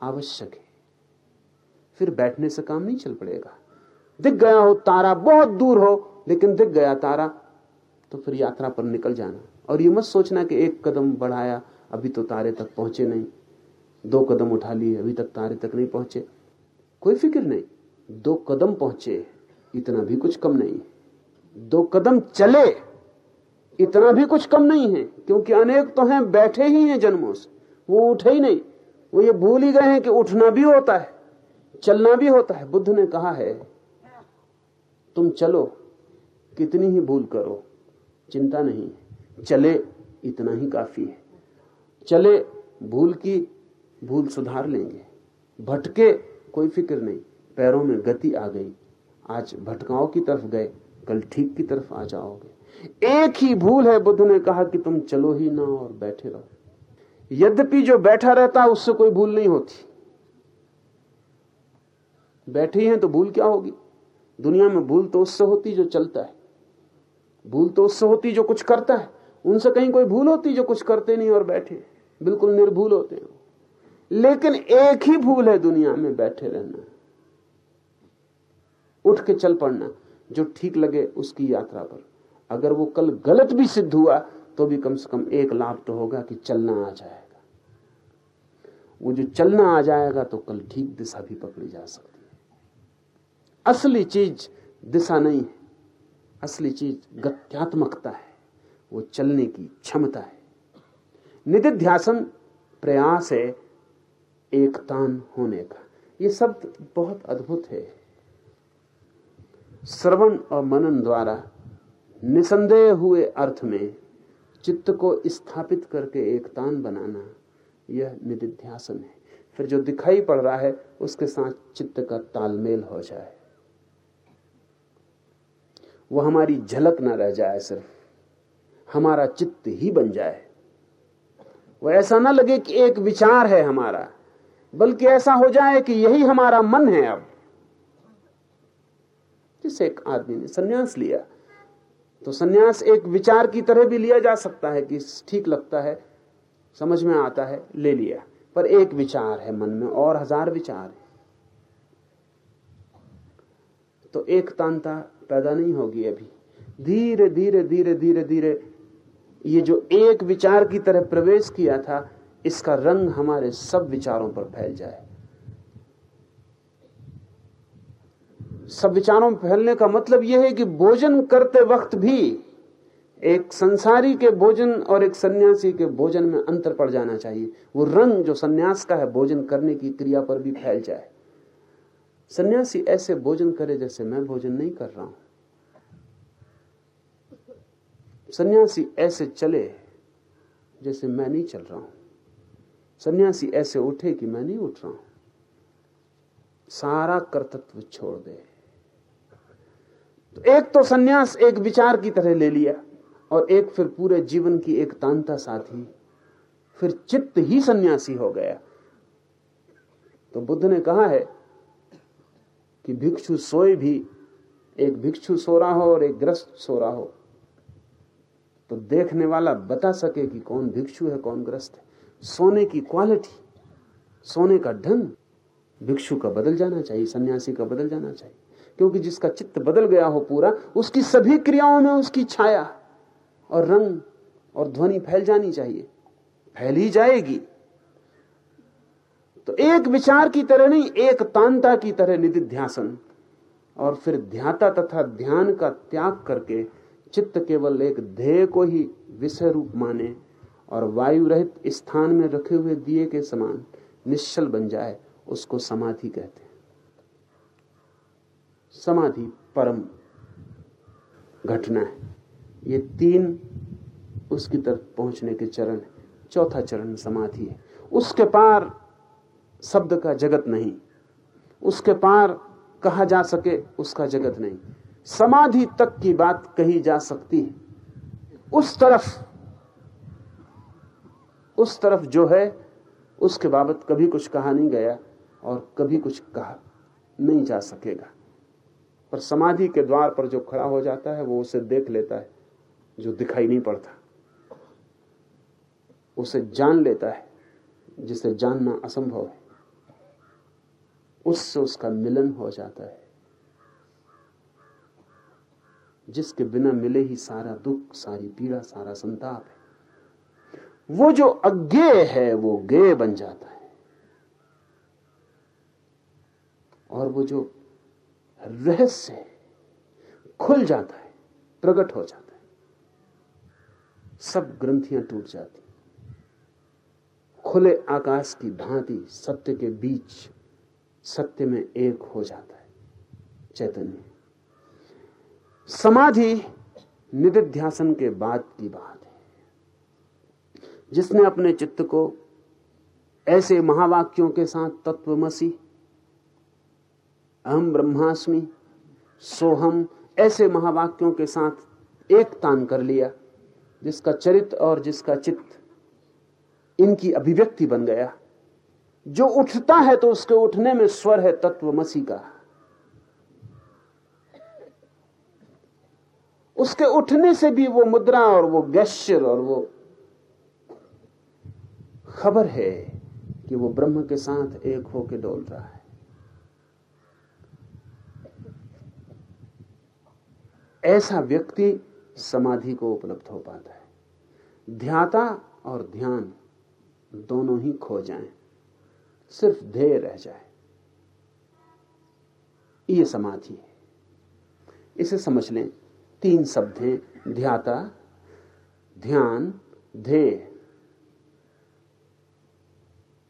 आवश्यक है। फिर बैठने से काम नहीं चल पड़ेगा। दिख गया हो तारा, बहुत दूर हो, लेकिन दिख गया तारा तो फिर यात्रा पर निकल जाना। और ये मत सोचना कि एक कदम बढ़ाया, अभी तो तारे तक पहुँचे नहीं। दो कदम उठा लिए, अभी तक तारे तक नहीं पहुँचे। कोई फ़िक्र नहीं, दो कदम पहुँचे, इतना भी कुछ कम नहीं। दो कदम चले, इतना भी कुछ कम नहीं है, क्योंकि अनेक तो हैं, बैठे ही हैं जन्मों से। वो उठे ही नहीं, वो ये भूल ही गए हैं कि उठना भी होता है। चलना भी होता है। बुद्ध ने कहा है, तुम चलो, कितनी ही भूल करो, चिंता नहीं चले इतना ही काफ़ी है। चले भूल की भूल सुधार लेंगे। भटके कोई फ़िक्र नहीं। पैरों में गति आ गई। आज भटकाओ की तरफ़ गए, कल ठीक की तरफ़ आ जाओगे। एक ही भूल है, बुद्ध ने कहा कि तुम चलो ही ना और बैठे रहो। यद्यपि जो बैठा रहता है उससे कोई भूल नहीं होती। बैठे हैं तो भूल क्या होगी? दुनिया में भूल तो उससे होती जो चलता है। भूल तो उससे होती जो कुछ करता है। उनसे कहीं कोई भूल होती जो कुछ करते नहीं और बैठे बिल्कुल निर्भूल होते हैं। लेकिन एक ही भूल है दुनिया में बैठे रहना। उठ के चल पड़ना। जो ठीक लगे उसकी यात्रा पर। अगर वो कल गलत भी सिद्ध हुआ तो भी कम से कम एक लाभ तो होगा कि चलना आ जाएगा। वो जो चलना आ जाएगा तो कल ठीक दिशा भी पकड़ी जा सकती असली चीज़ दिशा नहीं है। असली चीज़ गत्यात्मकता है। वो चलने की क्षमता है। निधिध्यासन प्रयास है एकतान होने का। ये शब्द बहुत अद्भुत है। श्रवण और मनन द्वारा निसंदेह हुए अर्थ में चित्त को स्थापित करके एकतान बनाना यह निधिध्यासन है। फिर जो दिखाई पड़ रहा है, उसके साथ चित्त का तालमेल हो जाए। वो हमारी झलक ना रह जाए सिर्फ़। हमारा चित्त ही बन जाए। वो ऐसा ना लगे कि एक विचार है हमारा, बल्कि ऐसा हो जाए कि यही हमारा मन है अब। जिसे एक आदमी ने सन्यास लिया तो सन्यास एक विचार की तरह भी लिया जा सकता है कि ठीक लगता है, समझ में आता है, ले लिया। पर एक विचार है मन में, और हज़ार विचार तो एक तांता पैदा नहीं होगी अभी। धीरे धीरे धीरे धीरे धीरे ये जो एक विचार की तरह प्रवेश किया था, इसका रंग हमारे सब विचारों पर फैल जाए। सब विचारों में फैलने का मतलब यह है कि भोजन करते वक्त भी एक संसारी के भोजन और एक सन्यासी के भोजन में अंतर पड़ जाना चाहिए। वो रंग जो सन्यास का है, भोजन करने की क्रिया पर भी फैल जाए। सन्यासी ऐसे भोजन करे जैसे मैं भोजन नहीं कर रहा हूँ। सन्यासी ऐसे चले जैसे मैं नहीं चल रहा हूँ। सन्यासी ऐसे उठे कि मैं नहीं उठ रहा हूँ। सारा कर्तत्व छोड़ दे। तो एक तो सन्यास एक विचार की तरह ले लिया और एक फिर पूरे जीवन की एक तांता साथी, फिर चित्त ही सन्यासी हो गया। तो बुद्ध ने कहा है कि भिक्षु सोए भी, एक भिक्षु सो रहा हो और एक ग्रस्त सो रहा हो। तो देखने वाला बता सके कि कौन भिक्षु है, कौन ग्रस्त है। सोने की क्वालिटी सोने का ढंग भिक्षु का बदल जाना चाहिए, सन्यासी का बदल जाना चाहिए। क्योंकि जिसका चित्त बदल गया हो पूरा, उसकी सभी क्रियाओं में उसकी छाया और रंग और ध्वनि फैल जानी चाहिए। फैल ही जाएगी। तो एक विचार की तरह नहीं, एक तांता की तरह निधिध्यासन। और फिर ध्याता तथा ध्यान का त्याग करके चित्त केवल एक ध्येय को ही विषय रूप माने और वायु रहित स्थान में रखे हुए दिए के समान निश्चल बन जाए, उसको समाधि कहते हैं। समाधि परम घटना है। ये तीन उसकी तरफ़ पहुँचने के चरण चौथा चरण समाधि है। उसके पार शब्द का जगत नहीं। उसके पार कहा जा सके, उसका जगत नहीं। समाधि तक की बात कही जा सकती है। उस तरफ़ उस तरफ़ जो है, उसके बाबत कभी कुछ कहा नहीं गया और कभी कुछ कहा नहीं जा सकेगा। पर समाधि के द्वार पर जो खड़ा हो जाता है, वो उसे देख लेता है, जो दिखाई नहीं पड़ता। उसे जान लेता है, जिसे जानना असंभव है। उससे उसका मिलन हो जाता है। जिसके बिना मिले ही सारा दुख, सारी पीड़ा, सारा संताप है। वो जो अज्ञेय है, वो गे बन जाता है। और वो जो रहस्य है, खुल जाता है, प्रकट हो जाता है। सब ग्रंथियाँ टूट जाती। खुले आकाश की भांति सत्य के बीच सत्य में एक हो जाता है, चैतन्य। समाधि निधिध्यासन के बाद की बात है। जिसने अपने चित्त को ऐसे महावाक्यों के साथ तत्वमसी, अहम ब्रह्मास्मि, सोहम, ऐसे महावाक्यों के साथ एक तान कर लिया, जिसका चरित्र और जिसका चित्त इनकी अभिव्यक्ति बन गया जो उठता है तो उसके उठने में स्वर है तत्वमसी का। उसके उठने से भी वो मुद्रा और वो गैश्यर और वो खबर है कि वो ब्रह्म के साथ एक होकर डोल रहा है। ऐसा व्यक्ति समाधि को उपलब्ध हो पाता है। ध्याता और ध्यान दोनों ही खो जाएँ, सिर्फ़ ध्येय रह जाए। ये समाधि है। इसे समझ लें तीन शब्द हैं, ध्याता, ध्यान ध्येय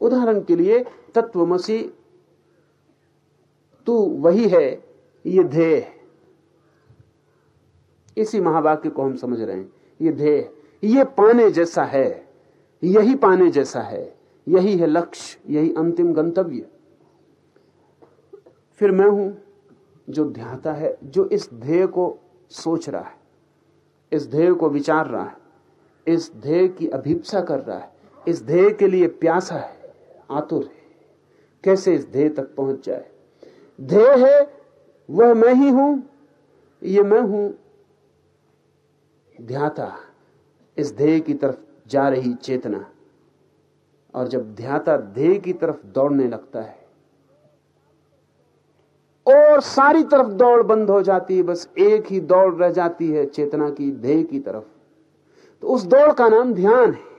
उदाहरण के लिए, तत्वमसी, तू वही है, ये ध्येय इसी महावाक्य को हम समझ रहे हैं। ये ध्येय ये पाने जैसा है, यही पाने जैसा है। यही है लक्ष्य, यही अंतिम गंतव्य। फिर मैं हूँ जो ध्याता है, जो इस ध्येय को सोच रहा है, इस ध्येय को विचार रहा है, इस ध्येय की अभिप्सा कर रहा है, इस ध्येय के लिए प्यासा है, आतुर है। कैसे इस ध्येय तक पहुँच जाए? ध्येय है, वह मैं ही हूँ, ये मैं हूँ। ध्याता, इस ध्येय की तरफ़ जा रही चेतना और जब ध्याता ध्येय की तरफ़ दौड़ने लगता है, और सारी तरफ़ दौड़ बंद हो जाती है, बस एक ही दौड़ रह जाती है चेतना की ध्येय की तरफ़। तो उस दौड़ का नाम ध्यान है।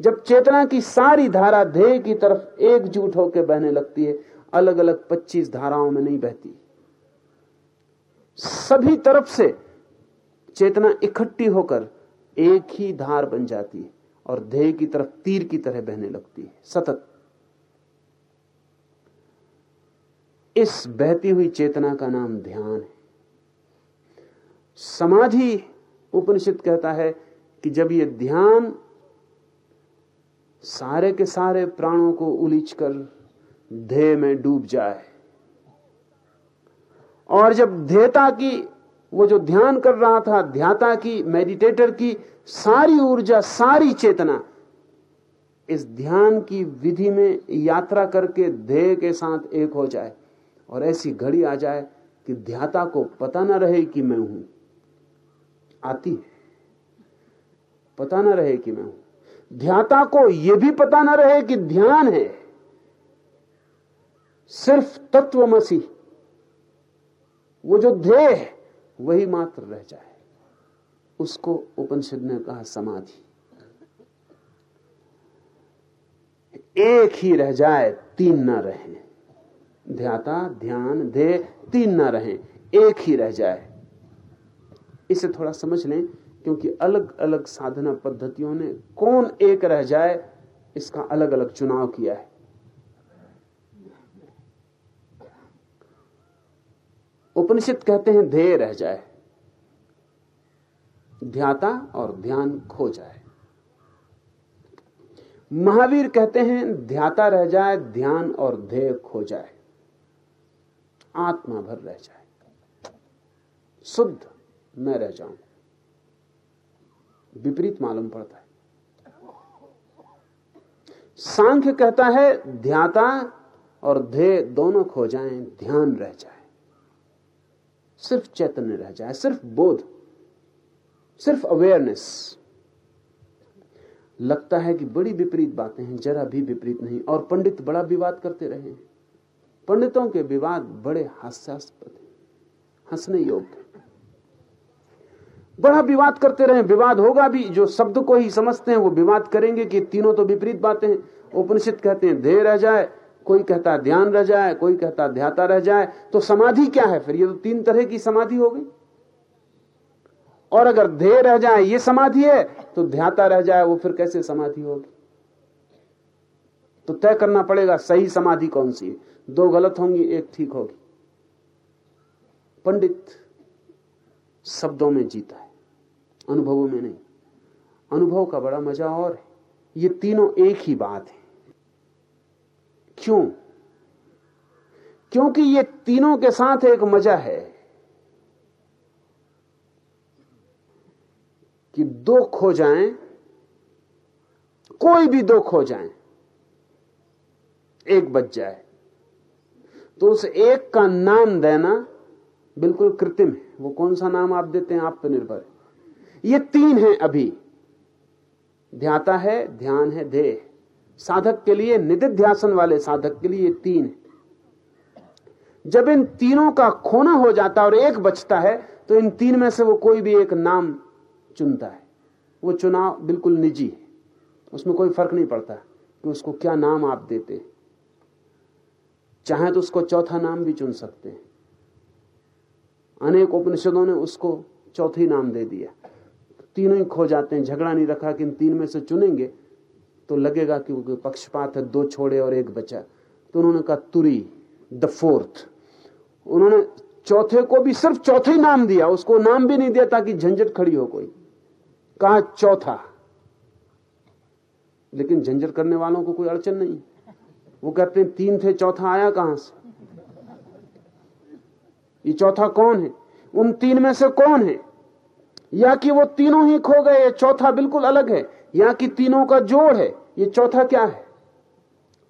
जब चेतना की सारी धारा ध्येय की तरफ़ एकजुट होकर बहने लगती है अलग अलग पच्चीस धाराओं में नहीं बहती। सभी तरफ़ से चेतना इकट्ठी होकर एक ही धार बन जाती है। और ध्येय की तरफ़ तीर की तरह बहने लगती है। सतत। इस बहती हुई चेतना का नाम ध्यान है। समाधि उपनिषद कहता है कि जब ये ध्यान सारे के सारे प्राणों को उलीच कर ध्येय में डूब जाए, और जब ध्येता की वो जो ध्यान कर रहा था, ध्याता की मेडिटेटर की, सारी ऊर्जा, सारी चेतना, इस ध्यान की विधि में यात्रा करके ध्येय के साथ एक हो जाए और ऐसी घड़ी आ जाए कि ध्याता को पता ना रहे कि मैं हूँ। आती है। पता ना रहे कि मैं हूँ। ध्याता को यह भी पता ना रहे कि ध्यान है। सिर्फ़ तत्वमसी वो जो ध्येय है वही मात्र रह जाए। उसको उपनिषद ने कहा समाधि। एक ही रह जाए, तीन ना रहे। ध्याता, ध्यान, ध्येय, तीन ना रहे। एक ही रह जाए। इसे थोड़ा समझ लें, क्योंकि अलग अलग साधना पद्धतियों ने कौन एक रह जाए, इसका अलग अलग चुनाव किया है। उपनिषद कहते हैं ध्येय रह जाए। ध्याता और ध्यान खो जाए। महावीर कहते हैं, ध्याता रह जाए, ध्यान और ध्येय खो जाए। आत्मा भर रह जाए। शुद्ध मैं रह जाऊँ। विपरीत मालूम पड़ता है। सांख्य कहता है, ध्याता और ध्येय दोनों खो जाएँ, ध्यान रह जाए। सिर्फ़ चैतन्य रह जाए, सिर्फ़ बोध, सिर्फ़ अवेयरनेस लगता है कि बड़ी विपरीत बातें हैं, जरा भी विपरीत नहीं, और पंडित बड़ा विवाद करते रहे पंडितों के विवाद बड़े हास्यास्पद हैं, हंसने योग्य बड़ा विवाद करते रहे विवाद होगा भी, जो शब्द को ही समझते हैं, वो विवाद करेंगे कि तीनों तो विपरीत बातें हैं। उपनिषद कहते हैं, देह रह जाए कोई कहता ध्यान रह जाए, कोई कहता ध्याता रह जाए तो समाधि क्या है फिर? ये तो तीन तरह की समाधि हो गई। और अगर ध्येय रह जाए, ये समाधि है तो ध्याता रह जाए, वो फिर कैसे समाधि होगी? तो तय करना पड़ेगा, सही समाधि कौन सी है? दो गलत होंगी, एक ठीक होगी। पंडित शब्दों में जीता है, अनुभवों में नहीं। अनुभव का बड़ा मज़ा और है। ये तीनों एक ही बात है। क्यों? क्योंकि ये तीनों के साथ एक मज़ा है कि दो खो जाएँ, कोई भी दो खो जाएँ, एक बच जाए। तो उस एक का नाम देना बिल्कुल कृत्रिम है। वो कौन सा नाम आप देते हैं? आप पर निर्भर है। ये तीन है अभी। ध्याता है, ध्यान है देह साधक के लिए, निधिध्यासन वाले साधक के लिए तीन है। जब इन तीनों का खोना हो जाता है और एक बचता है तो इन तीन में से वो कोई भी एक नाम चुनता है। वो चुनाव बिल्कुल निजी है। उसमें कोई फ़र्क नहीं पड़ता कि उसको क्या नाम आप देते चाहे तो उसको चौथा नाम भी चुन सकते हैं। अनेक उपनिषदों ने उसको चौथी नाम दे दिया। तीनों ही खो जाते हैं। झगड़ा नहीं रखा कि इन तीन में से चुनेंगे। तो लगेगा कि पक्षपात है, दो छोड़े और एक बचा। तो उन्होंने कहा, तुरी द फोर्थ उन्होंने चौथे को भी सिर्फ़ चौथे ही नाम दिया, उसको नाम भी नहीं दिया ताकि झंझट खड़ी हो कोई। कहा, चौथा। लेकिन झंझट करने वालों को कोई अड़चन नहीं। वो कहते हैं, तीन थे, चौथा आया कहाँ से? ये चौथा कौन है? उन तीन में से कौन है? या कि वो तीनों ही खो गए चौथा बिल्कुल अलग है। या कि तीनों का जोड़ है, ये चौथा क्या है?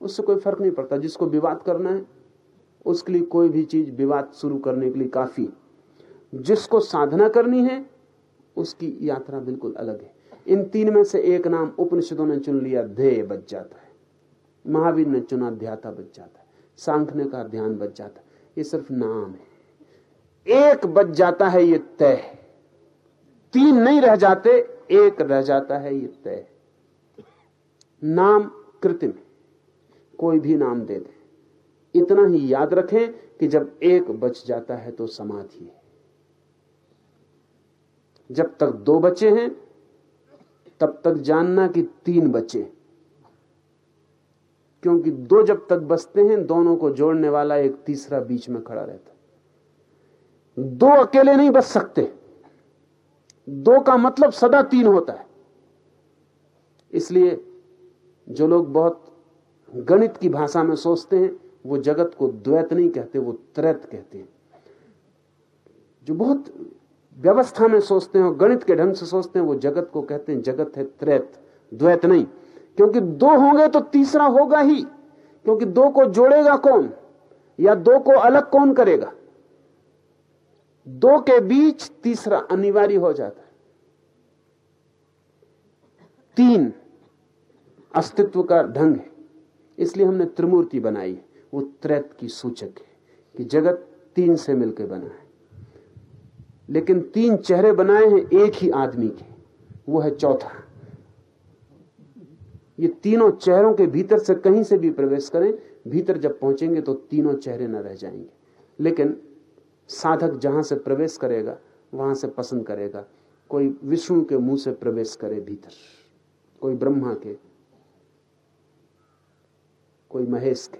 उससे कोई फ़र्क नहीं पड़ता, जिसको विवाद करना है, उसके लिए कोई भी चीज़ विवाद शुरू करने के लिए काफ़ी जिसको साधना करनी है, उसकी यात्रा बिल्कुल अलग है। इन तीन में से एक नाम उपनिषदों ने चुन लिया, ध्येय बच जाता है। महावीर ने चुना, ध्याता बच जाता है। सांख ने कहा, ध्यान बच जाता है। ये सिर्फ़ नाम है। एक बच जाता है, ये तय तीन नहीं रह जाते एक रह जाता है ये तय। नाम कृत्रिम, कोई भी नाम दे दे। इतना ही याद रखें कि जब एक बच जाता है तो समाधि है। जब तक दो बचे हैं, तब तक जानना कि तीन बचे। क्योंकि दो जब तक बसते हैं, दोनों को जोड़ने वाला एक तीसरा बीच में खड़ा रहता दो अकेले नहीं बच सकते। दो का मतलब सदा तीन होता है। इसलिए जो लोग बहुत गणित की भाषा में सोचते हैं, वो जगत को द्वैत नहीं कहते, वो त्रैत कहते हैं। जो बहुत व्यवस्था में सोचते हैं गणित के ढंग से सोचते हैं, वो जगत को कहते हैं, जगत है त्रैत, द्वैत नहीं। क्योंकि दो होंगे तो तीसरा होगा ही, क्योंकि दो को जोड़ेगा कौन, या दो को अलग कौन करेगा? दो के बीच तीसरा अनिवार्य हो जाता है। तीन अस्तित्व का ढंग है। इसलिए हमने त्रिमूर्ति बनाई वो त्रैत की सूचक है कि जगत तीन से मिलकर बना है। लेकिन तीन चेहरे बनाए हैं एक ही आदमी के। वो है चौथा। ये तीनों चेहरों के भीतर से कहीं से भी प्रवेश करें, भीतर जब पहुँचेंगे तो तीनों चेहरे न रह जाएँगे। लेकिन साधक जहाँ से प्रवेश करेगा, वहाँ से पसंद करेगा। कोई विष्णु के मुँह से प्रवेश करे भीतर, कोई ब्रह्मा के, कोई महेश के।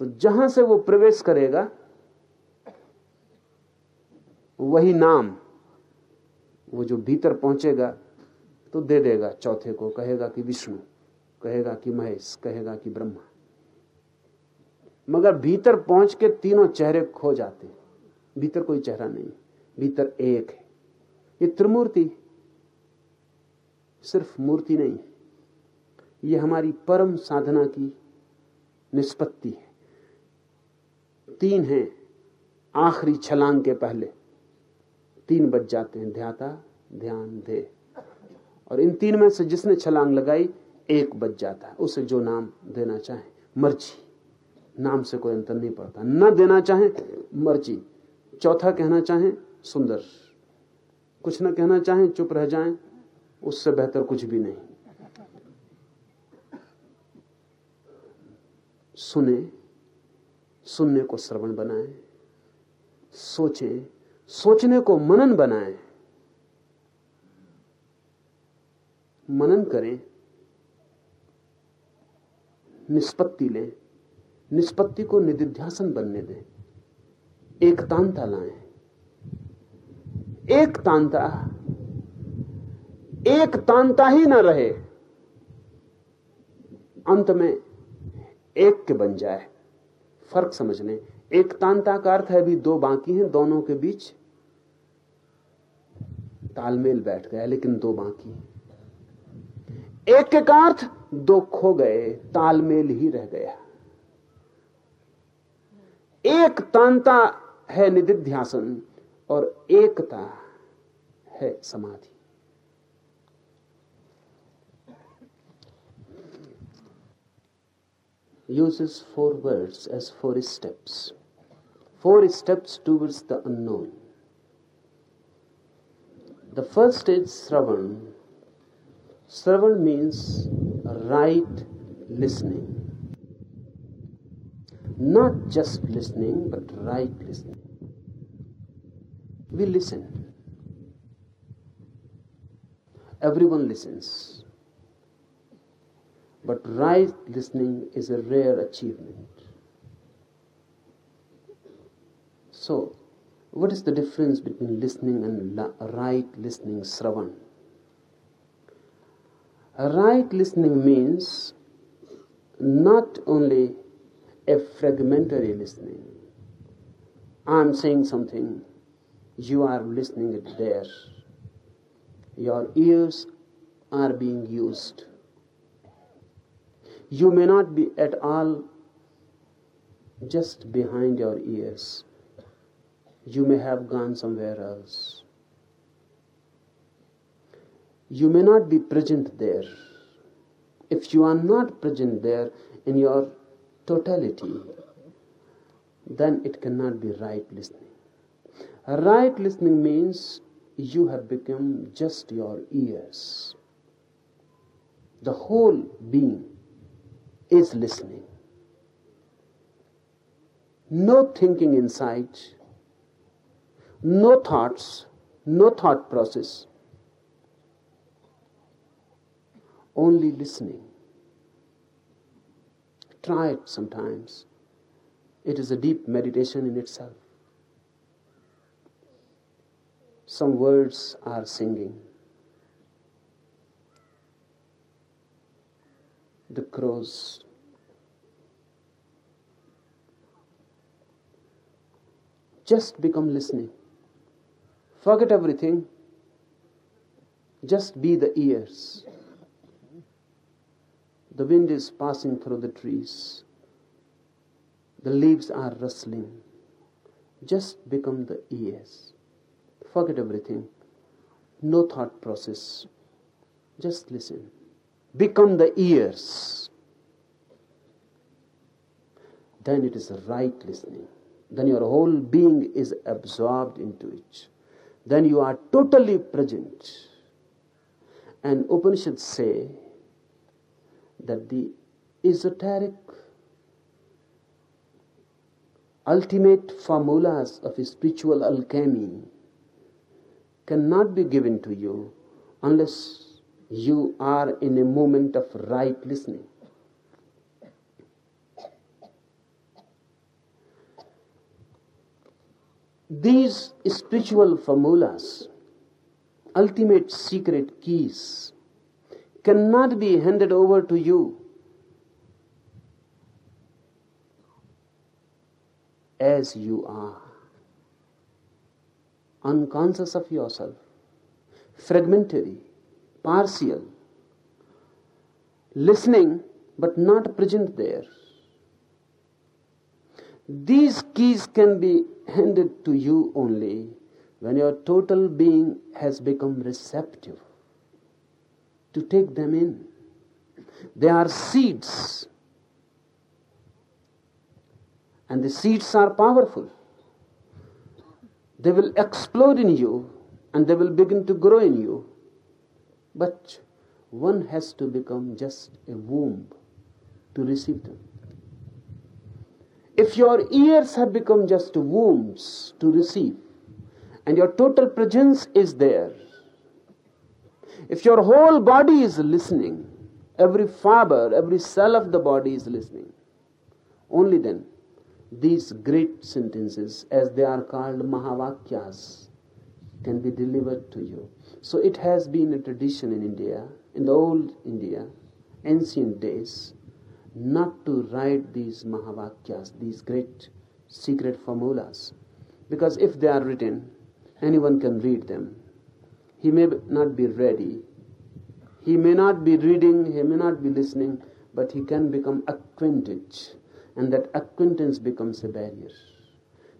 तो जहाँ से वो प्रवेश करेगा, वही नाम वो जो भीतर पहुंचेगा तो दे देगा चौथे को, कहेगा कि विष्णु, कहेगा कि महेश, कहेगा कि ब्रह्मा। मगर भीतर पहुँच के तीनों चेहरे खो जाते हैं। भीतर कोई चेहरा नहीं, भीतर एक है। ये त्रिमूर्ति सिर्फ़ मूर्ति नहीं, ये हमारी परम साधना की निष्पत्ति है। तीन है आखिरी छलांग के पहले। तीन बज जाते हैं, ध्याता, ध्यान दे। और इन तीन में से जिसने छलांग लगाई, एक बज जाता है। उसे जो नाम देना चाहे, मर्ज़ी। नाम से कोई अंतर नहीं पड़ता। न देना चाहे, मर्ज़ी। चौथा कहना चाहे, सुंदर। कुछ न कहना चाहे, चुप रह जाएँ, उससे बेहतर कुछ भी नहीं। सुने, सुनने को श्रवण बनाए। सोचें, सोचने को मनन बनाए। मनन करें, निष्पत्ति लें। निष्पत्ति को निधिध्यासन बनने दें। एक तांता लाएँ। एक तांता एक तांता ही ना रहे। अंत में एक के बन जाए। फ़र्क समझ लें एक तांता का अर्थ है अभी दो बाकी हैं, दोनों के बीच तालमेल बैठ गया, लेकिन दो बाकी एक के का अर्थ दो खो गए, तालमेल ही रह गया। एक तांता है निधिध्यासन और एकता है समाधि uses four words as four steps. Four steps towards the unknown. The first is Sravan. Sravan means right listening. Not just listening, but right listening. We listen. Everyone listens. But right listening is a rare achievement. So, what is the difference between listening and right listening, Sravan? Right listening means not only a fragmentary listening. I'm saying something, you are listening it there. Your ears are being used. You may not be at all just behind your ears. You may have gone somewhere else. You may not be present there. If you are not present there in your totality, then it cannot be right listening. Right listening means you have become just your ears. The whole being is listening. No thinking inside, no thoughts, no thought process, only listening. Try it sometimes. It is a deep meditation in itself. Some words are singing. The crows. Just become listening. Forget everything. Just be the ears. The wind is passing through the trees. The leaves are rustling. Just become the ears. Forget everything. No thought process. Just listen. Become the ears. Then it is right listening. Then your whole being is absorbed into it. Then you are totally present. And Upanishads say that the esoteric ultimate formulas of spiritual alchemy cannot be given to you unless you are in a moment of right listening. These spiritual formulas, ultimate secret keys, cannot be handed over to you. As you are, unconscious of yourself, fragmentary, partial, listening but not present there. These keys can be handed to you only when your total being has become receptive to take them in. They are seeds. And the seeds are powerful. They will explode in you and they will begin to grow in you. But one has to become just a womb to receive them. If your ears have become just wombs to receive, and your total presence is there, if your whole body is listening, every fiber, every cell of the body is listening, only then these great sentences, as they are called Mahavakyas, can be delivered to you. So it has been a tradition in India, in the old India, ancient days, not to write these Mahavakyas, these great secret formulas. Because if they are written, anyone can read them he may not be ready. He may not be reading, he may not be listening, but he can become acquainted. And that acquaintance becomes a barrier.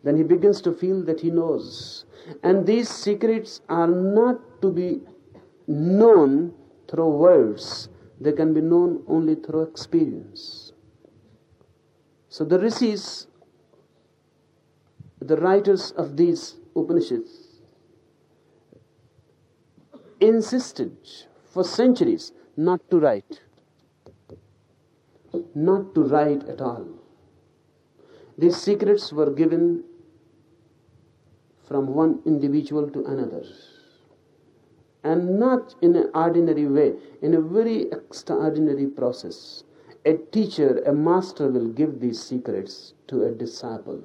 Then he begins to feel that he knows. And these secrets are not to be known through words, they can be known only through experience. So the rishis, the writers of these Upanishads, insisted for centuries not to write. Not to write at all. These secrets were given from one individual to another. And not in an ordinary way, in a very extraordinary process. A teacher, a master will give these secrets to a disciple.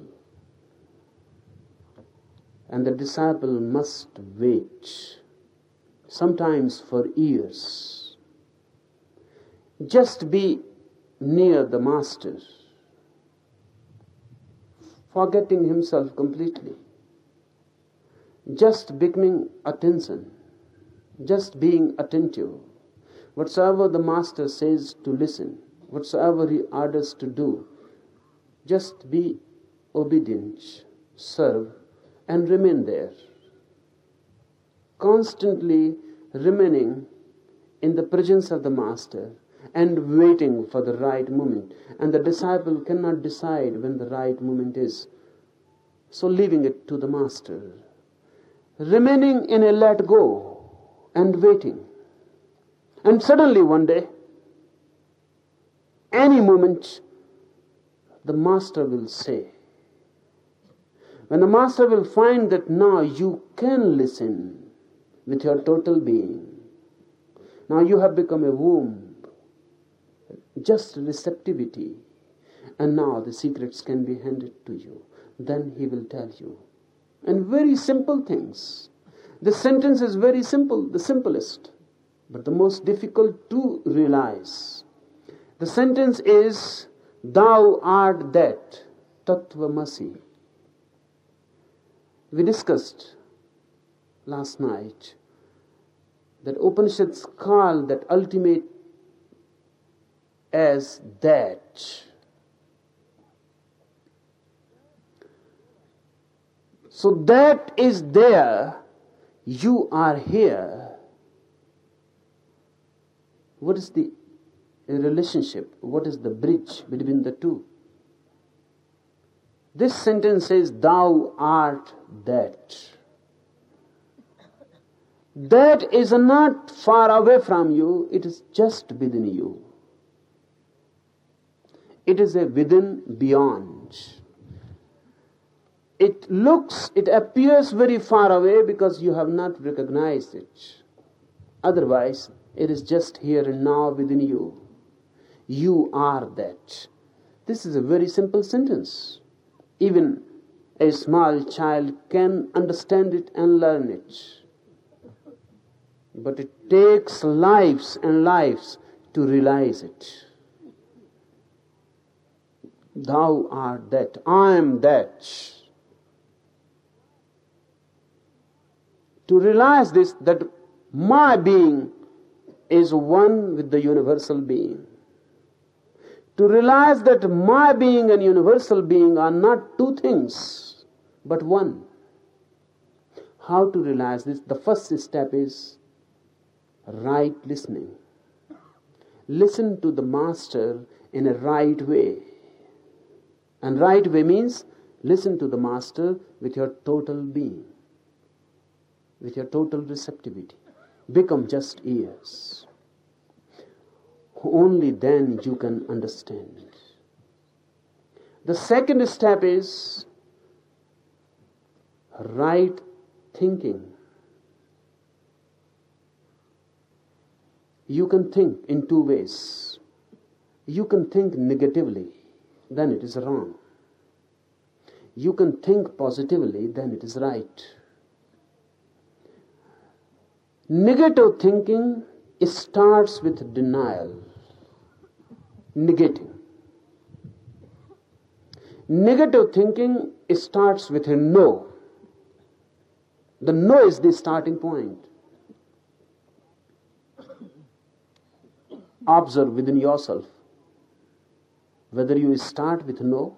And the disciple must wait sometimes for years. Just be near the Master, forgetting himself completely, just becoming attention, just being attentive. Whatsoever the Master says to listen, whatsoever he orders to do, just be obedient, serve, and remain there constantly remaining in the presence of the Master and waiting for the right moment. And the disciple cannot decide when the right moment is. So leaving it to the Master. Remaining in a let go and waiting. And suddenly one day, any moment, the Master will say, when the Master will find that now you can listen, with your total being. Now you have become a womb, just receptivity, and now the secrets can be handed to you. Then he will tell you. And very simple things. The sentence is very simple, the simplest, but the most difficult to realize. The sentence is, Thou art that, Tattvamasi. We discussed last night that Upanishads call that ultimate as that. So that is there, you are here. What is the relationship? What is the bridge between the two? This sentence says, Thou art that. That is not far away from you, it is just within you. It is a within beyond. It looks, it appears very far away because you have not recognized it. Otherwise, it is just here and now within you. You are that. This is a very simple sentence. Even a small child can understand it and learn it. But it takes lives and lives to realize it. Thou art that. I am that. To realize this, that my being is one with the universal being. To realize that my being and universal being are not two things, but one. How to realize this? The first step is right listening. Listen to the master in a right way. And right way means listen to the master with your total being, with your total receptivity. Become just ears. Only then you can understand. The second step is right thinking. You can think in two ways. You can think negatively, then it is wrong. You can think positively, then it is right. Negative thinking starts with denial, negating. Negative thinking starts with a no. The no is the starting point. Observe within yourself whether you start with no.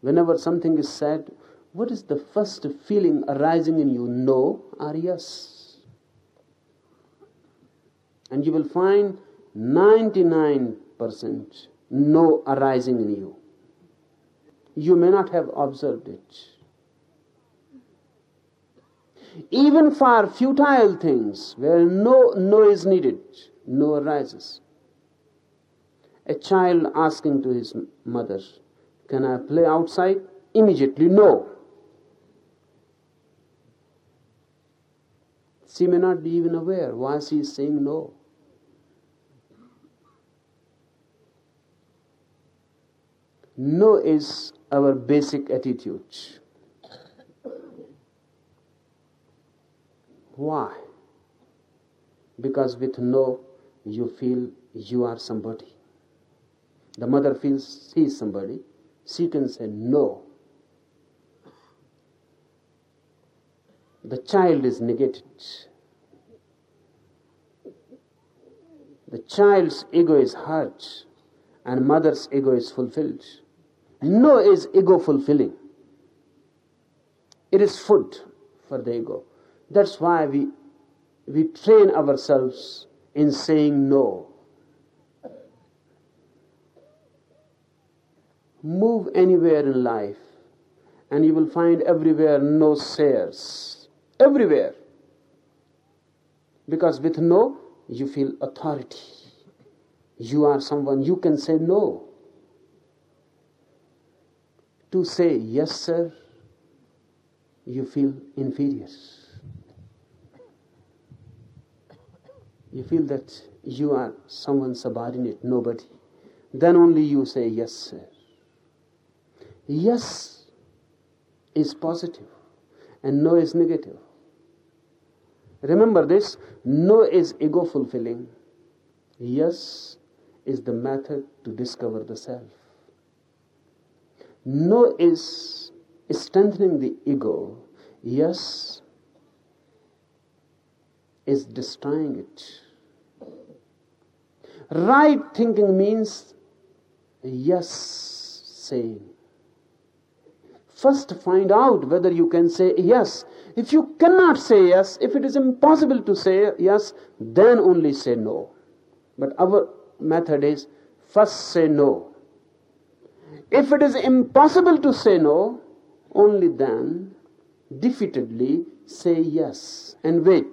Whenever something is said, what is the first feeling arising in you? No or yes? And you will find 99% no arising in you. You may not have observed it. Even for futile things where no no is needed, no arises. A child asking to his mother, Can I play outside? Immediately, no. She may not be even aware why she is saying no. No is our basic attitude. Why? Because with no, you feel you are somebody. The mother feels she is somebody. She can say no. The child is negated. The child's ego is hurt and mother's ego is fulfilled. No is ego fulfilling. It is food for the ego. That's why we, we train ourselves in saying no. Move anywhere in life and you will find everywhere no sayers. Everywhere. Because with no, you feel authority. You are someone, you can say no. To say yes, sir, you feel inferior. You feel that you are someone subordinate, nobody. then only you say yes, sir. Yes is positive and no is negative. Remember this no is ego fulfilling. Yes is the method to discover the self. No is strengthening the ego. Yes is destroying it. Right thinking means yes saying. First, find out whether you can say yes. If you cannot say yes, if it is impossible to say yes, then only say no. But our method is first say no. If it is impossible to say no, only then defeatedly say yes and wait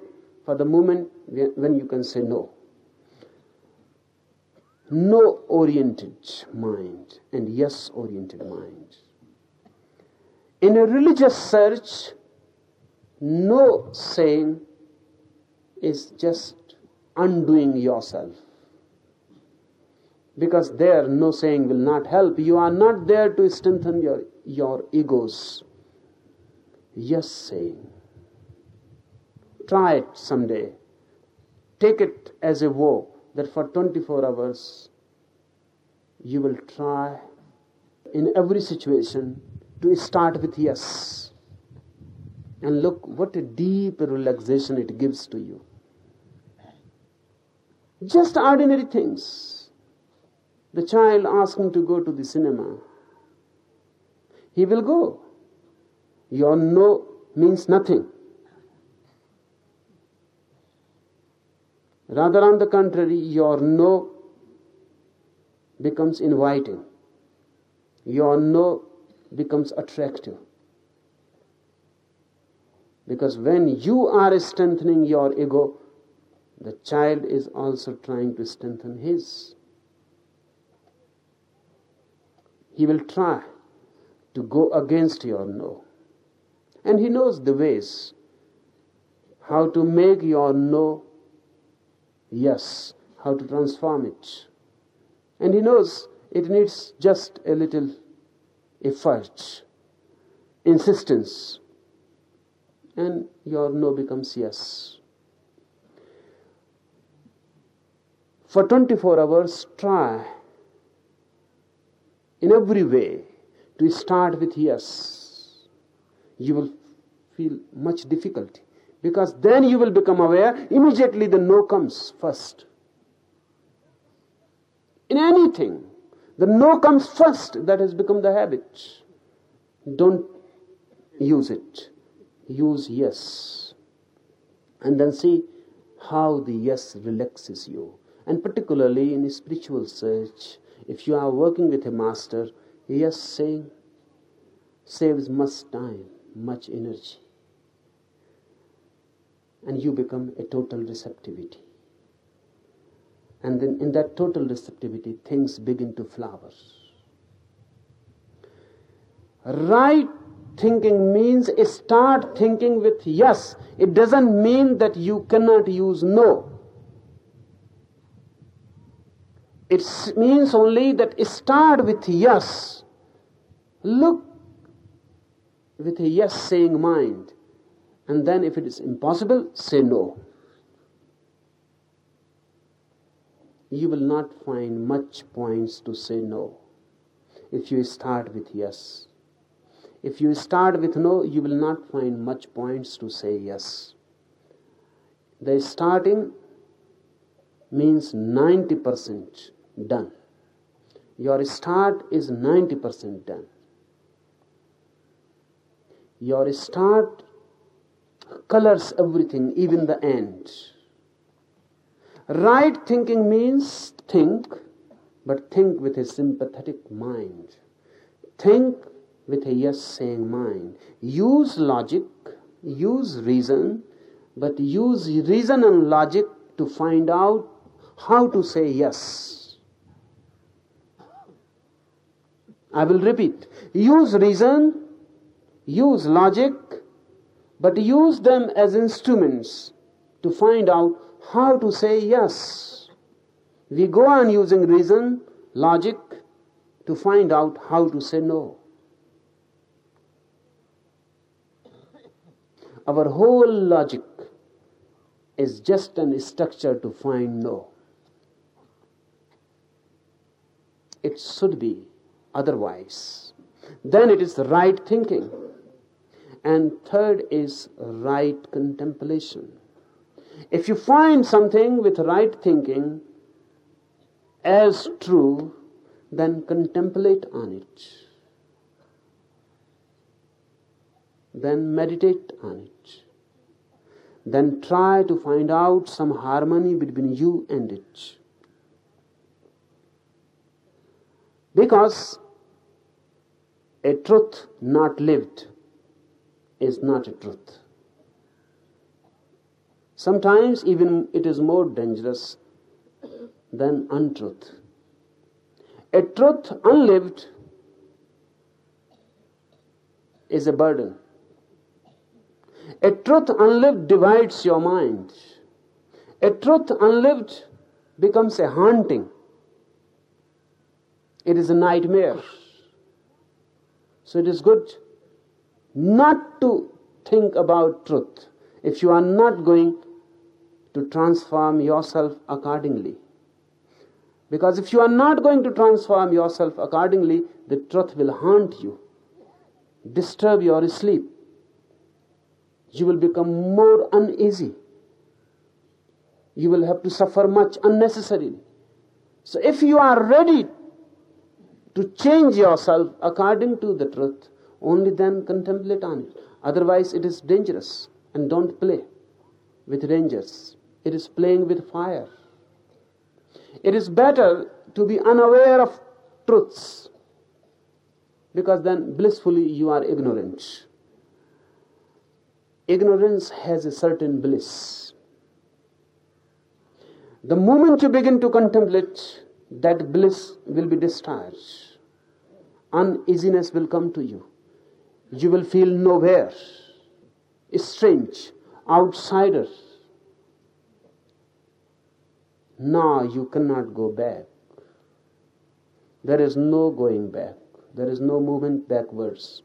for the moment when you can say no. No oriented mind and yes oriented mind. In a religious search, no saying is just undoing yourself. Because there, no saying will not help. You are not there to strengthen your, your egos. Yes, saying. Try it someday. Take it as a vow that for 24 hours you will try in every situation to start with yes. And look what a deep relaxation it gives to you. Just ordinary things. The child asking to go to the cinema. He will go. Your no means nothing. Rather, on the contrary, your no becomes inviting. Your no becomes attractive. Because when you are strengthening your ego, the child is also trying to strengthen his. He will try to go against your no. And he knows the ways how to make your no yes, how to transform it. And he knows it needs just a little effort, insistence, and your no becomes yes. For 24 hours, try in every way to start with yes. You will feel much difficulty because then you will become aware immediately the no comes first. In anything, the no comes first. That has become the habit. Don't use it. Use yes. And then see how the yes relaxes you. And particularly in spiritual search, if you are working with a master, yes saying saves much time, much energy. And you become a total receptivity. And then in that total receptivity, things begin to flower. Right thinking means start thinking with yes. It doesn't mean that you cannot use no. It means only that start with yes. Look with a yes saying mind. And then if it is impossible, say no. you will not find much points to say no if you start with yes. If you start with no, you will not find much points to say yes. The starting means 90% done. Your start is 90% done. Your start colors everything, even the end. Right thinking means think, but think with a sympathetic mind. Think with a yes saying mind. Use logic, use reason, but use reason and logic to find out how to say yes. I will repeat. Use reason, use logic, but use them as instruments to find out how to say yes. We go on using reason, logic to find out how to say no. Our whole logic is just an structure to find no. It should be otherwise. Then it is the right thinking. And third is right contemplation. If you find something with right thinking as true, then contemplate on it. Then meditate on it. Then try to find out some harmony between you and it. Because a truth not lived is not a truth. Sometimes even it is more dangerous than untruth. A truth unlived is a burden. A truth unlived divides your mind. A truth unlived becomes a haunting. It is a nightmare. So it is good not to think about truth if you are not going to transform yourself accordingly. Because if you are not going to transform yourself accordingly, the truth will haunt you, disturb your sleep. You will become more uneasy. You will have to suffer much unnecessarily. So if you are ready to change yourself according to the truth, only then contemplate on it. Otherwise, it is dangerous. And don't play with dangers. It is playing with fire. It is better to be unaware of truths because then blissfully you are ignorant. Ignorance has a certain bliss. The moment you begin to contemplate, that bliss will be discharged. Uneasiness will come to you. You will feel nowhere, strange, outsider. Now you cannot go back. There is no going back. There is no movement backwards.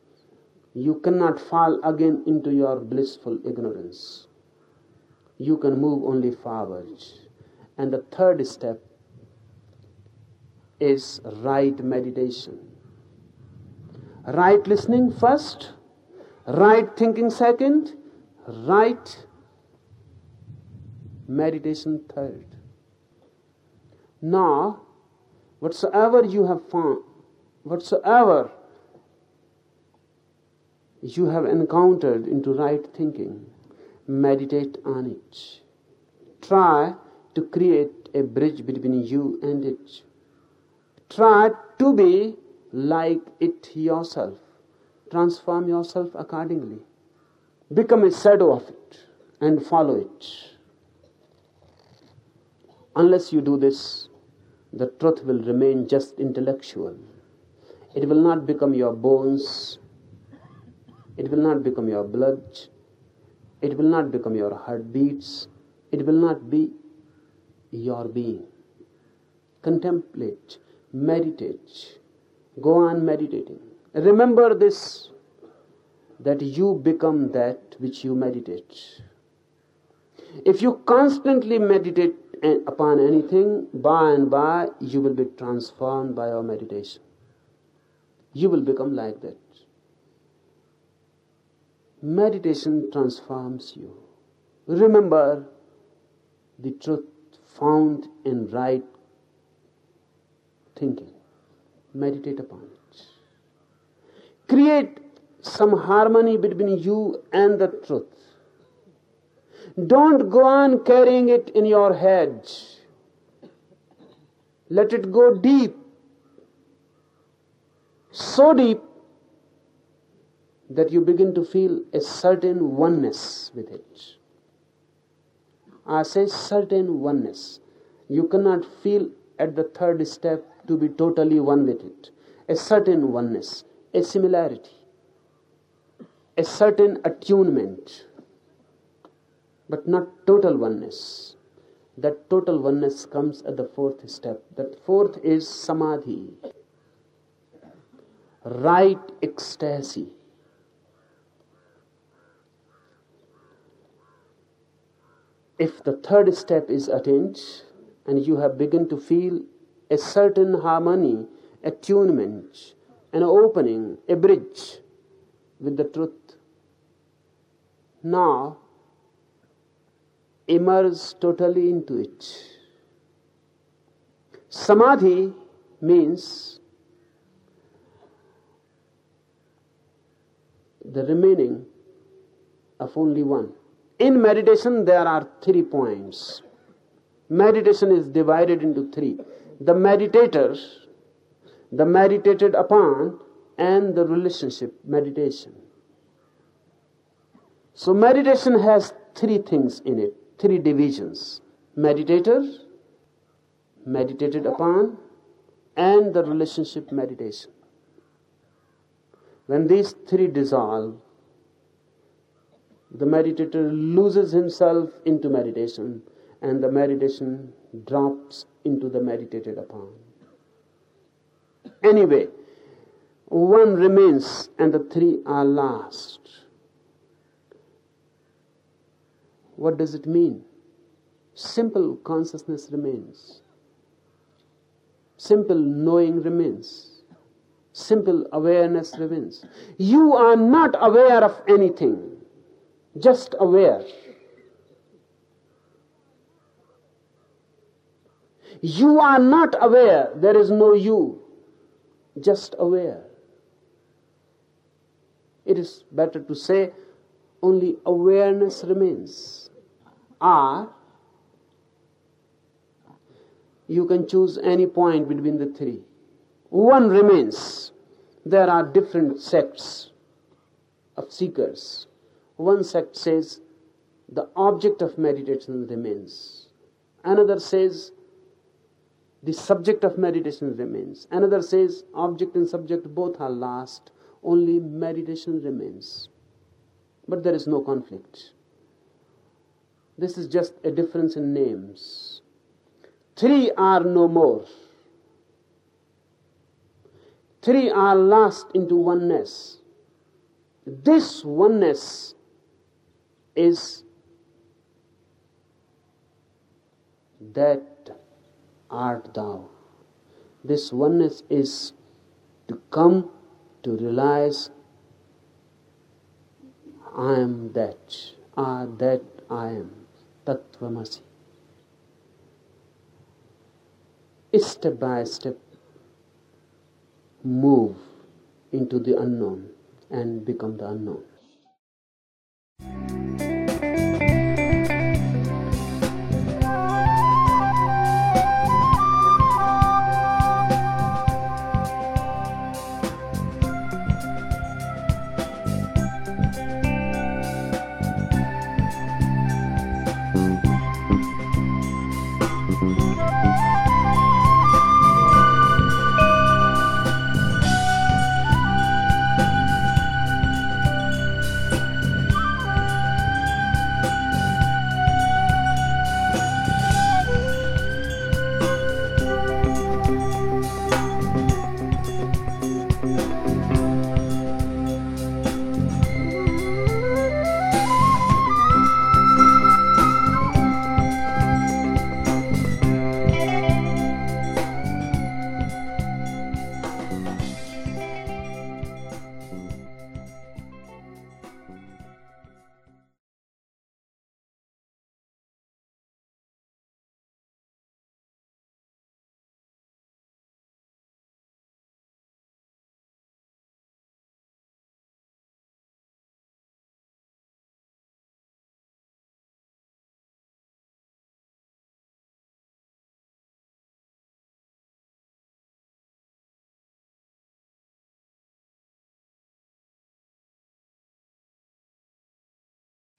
You cannot fall again into your blissful ignorance. You can move only forward. And the third step is right meditation. Right listening first, right thinking second, right meditation third. Now, whatsoever you have found, whatsoever you have encountered into right thinking, meditate on it. Try to create a bridge between you and it. Try to be like it yourself. Transform yourself accordingly. Become a shadow of it and follow it. Unless you do this, the truth will remain just intellectual. It will not become your bones. It will not become your blood. It will not become your heartbeats. It will not be your being. Contemplate meditate. Go on meditating. Remember this that you become that which you meditate. If you constantly meditate eh, upon anything, by and by you will be transformed by your meditation. You will become like that. Meditation transforms you. Remember the truth found in right thinking. Meditate upon it. Create some harmony between you and the truth. Don't go on carrying it in your head. Let it go deep. So deep that you begin to feel a certain oneness with it. I say certain oneness. You cannot feel at the third step to be totally one with it. A certain oneness, a similarity, a certain attunement, but not total oneness. that total oneness comes at the fourth step. That fourth is samadhi, right ecstasy. If the third step is attained and you have begun to feel a certain harmony, attunement, an opening, a bridge with the truth, now immerse totally into it. Samadhi means the remaining of only one. In meditation, there are three points. Meditation is divided into three the meditator, the meditated upon, and the relationship meditation. So, meditation has three things in it three divisions meditator, meditated upon, and the relationship meditation. When these three dissolve, the meditator loses himself into meditation, and the meditation drops into the meditated upon. Anyway, one remains, and the three are last. What does it mean? Simple consciousness remains. Simple knowing remains. Simple awareness remains. You are not aware of anything, just aware. You are not aware, there is no you, just aware. It is better to say only awareness remains or you can choose any point between the three. One remains. There are different sects of seekers. One sect says the object of meditation remains. Another says the subject of meditation remains. Another says object and subject both are last, only meditation remains. But there is no conflict. This is just a difference in names. Three are no more. Three are lost into oneness. This oneness is that art thou. This oneness is to come to realize I am that, ah, that I am. Tattvamasi. Step by step, move into the unknown and become the unknown.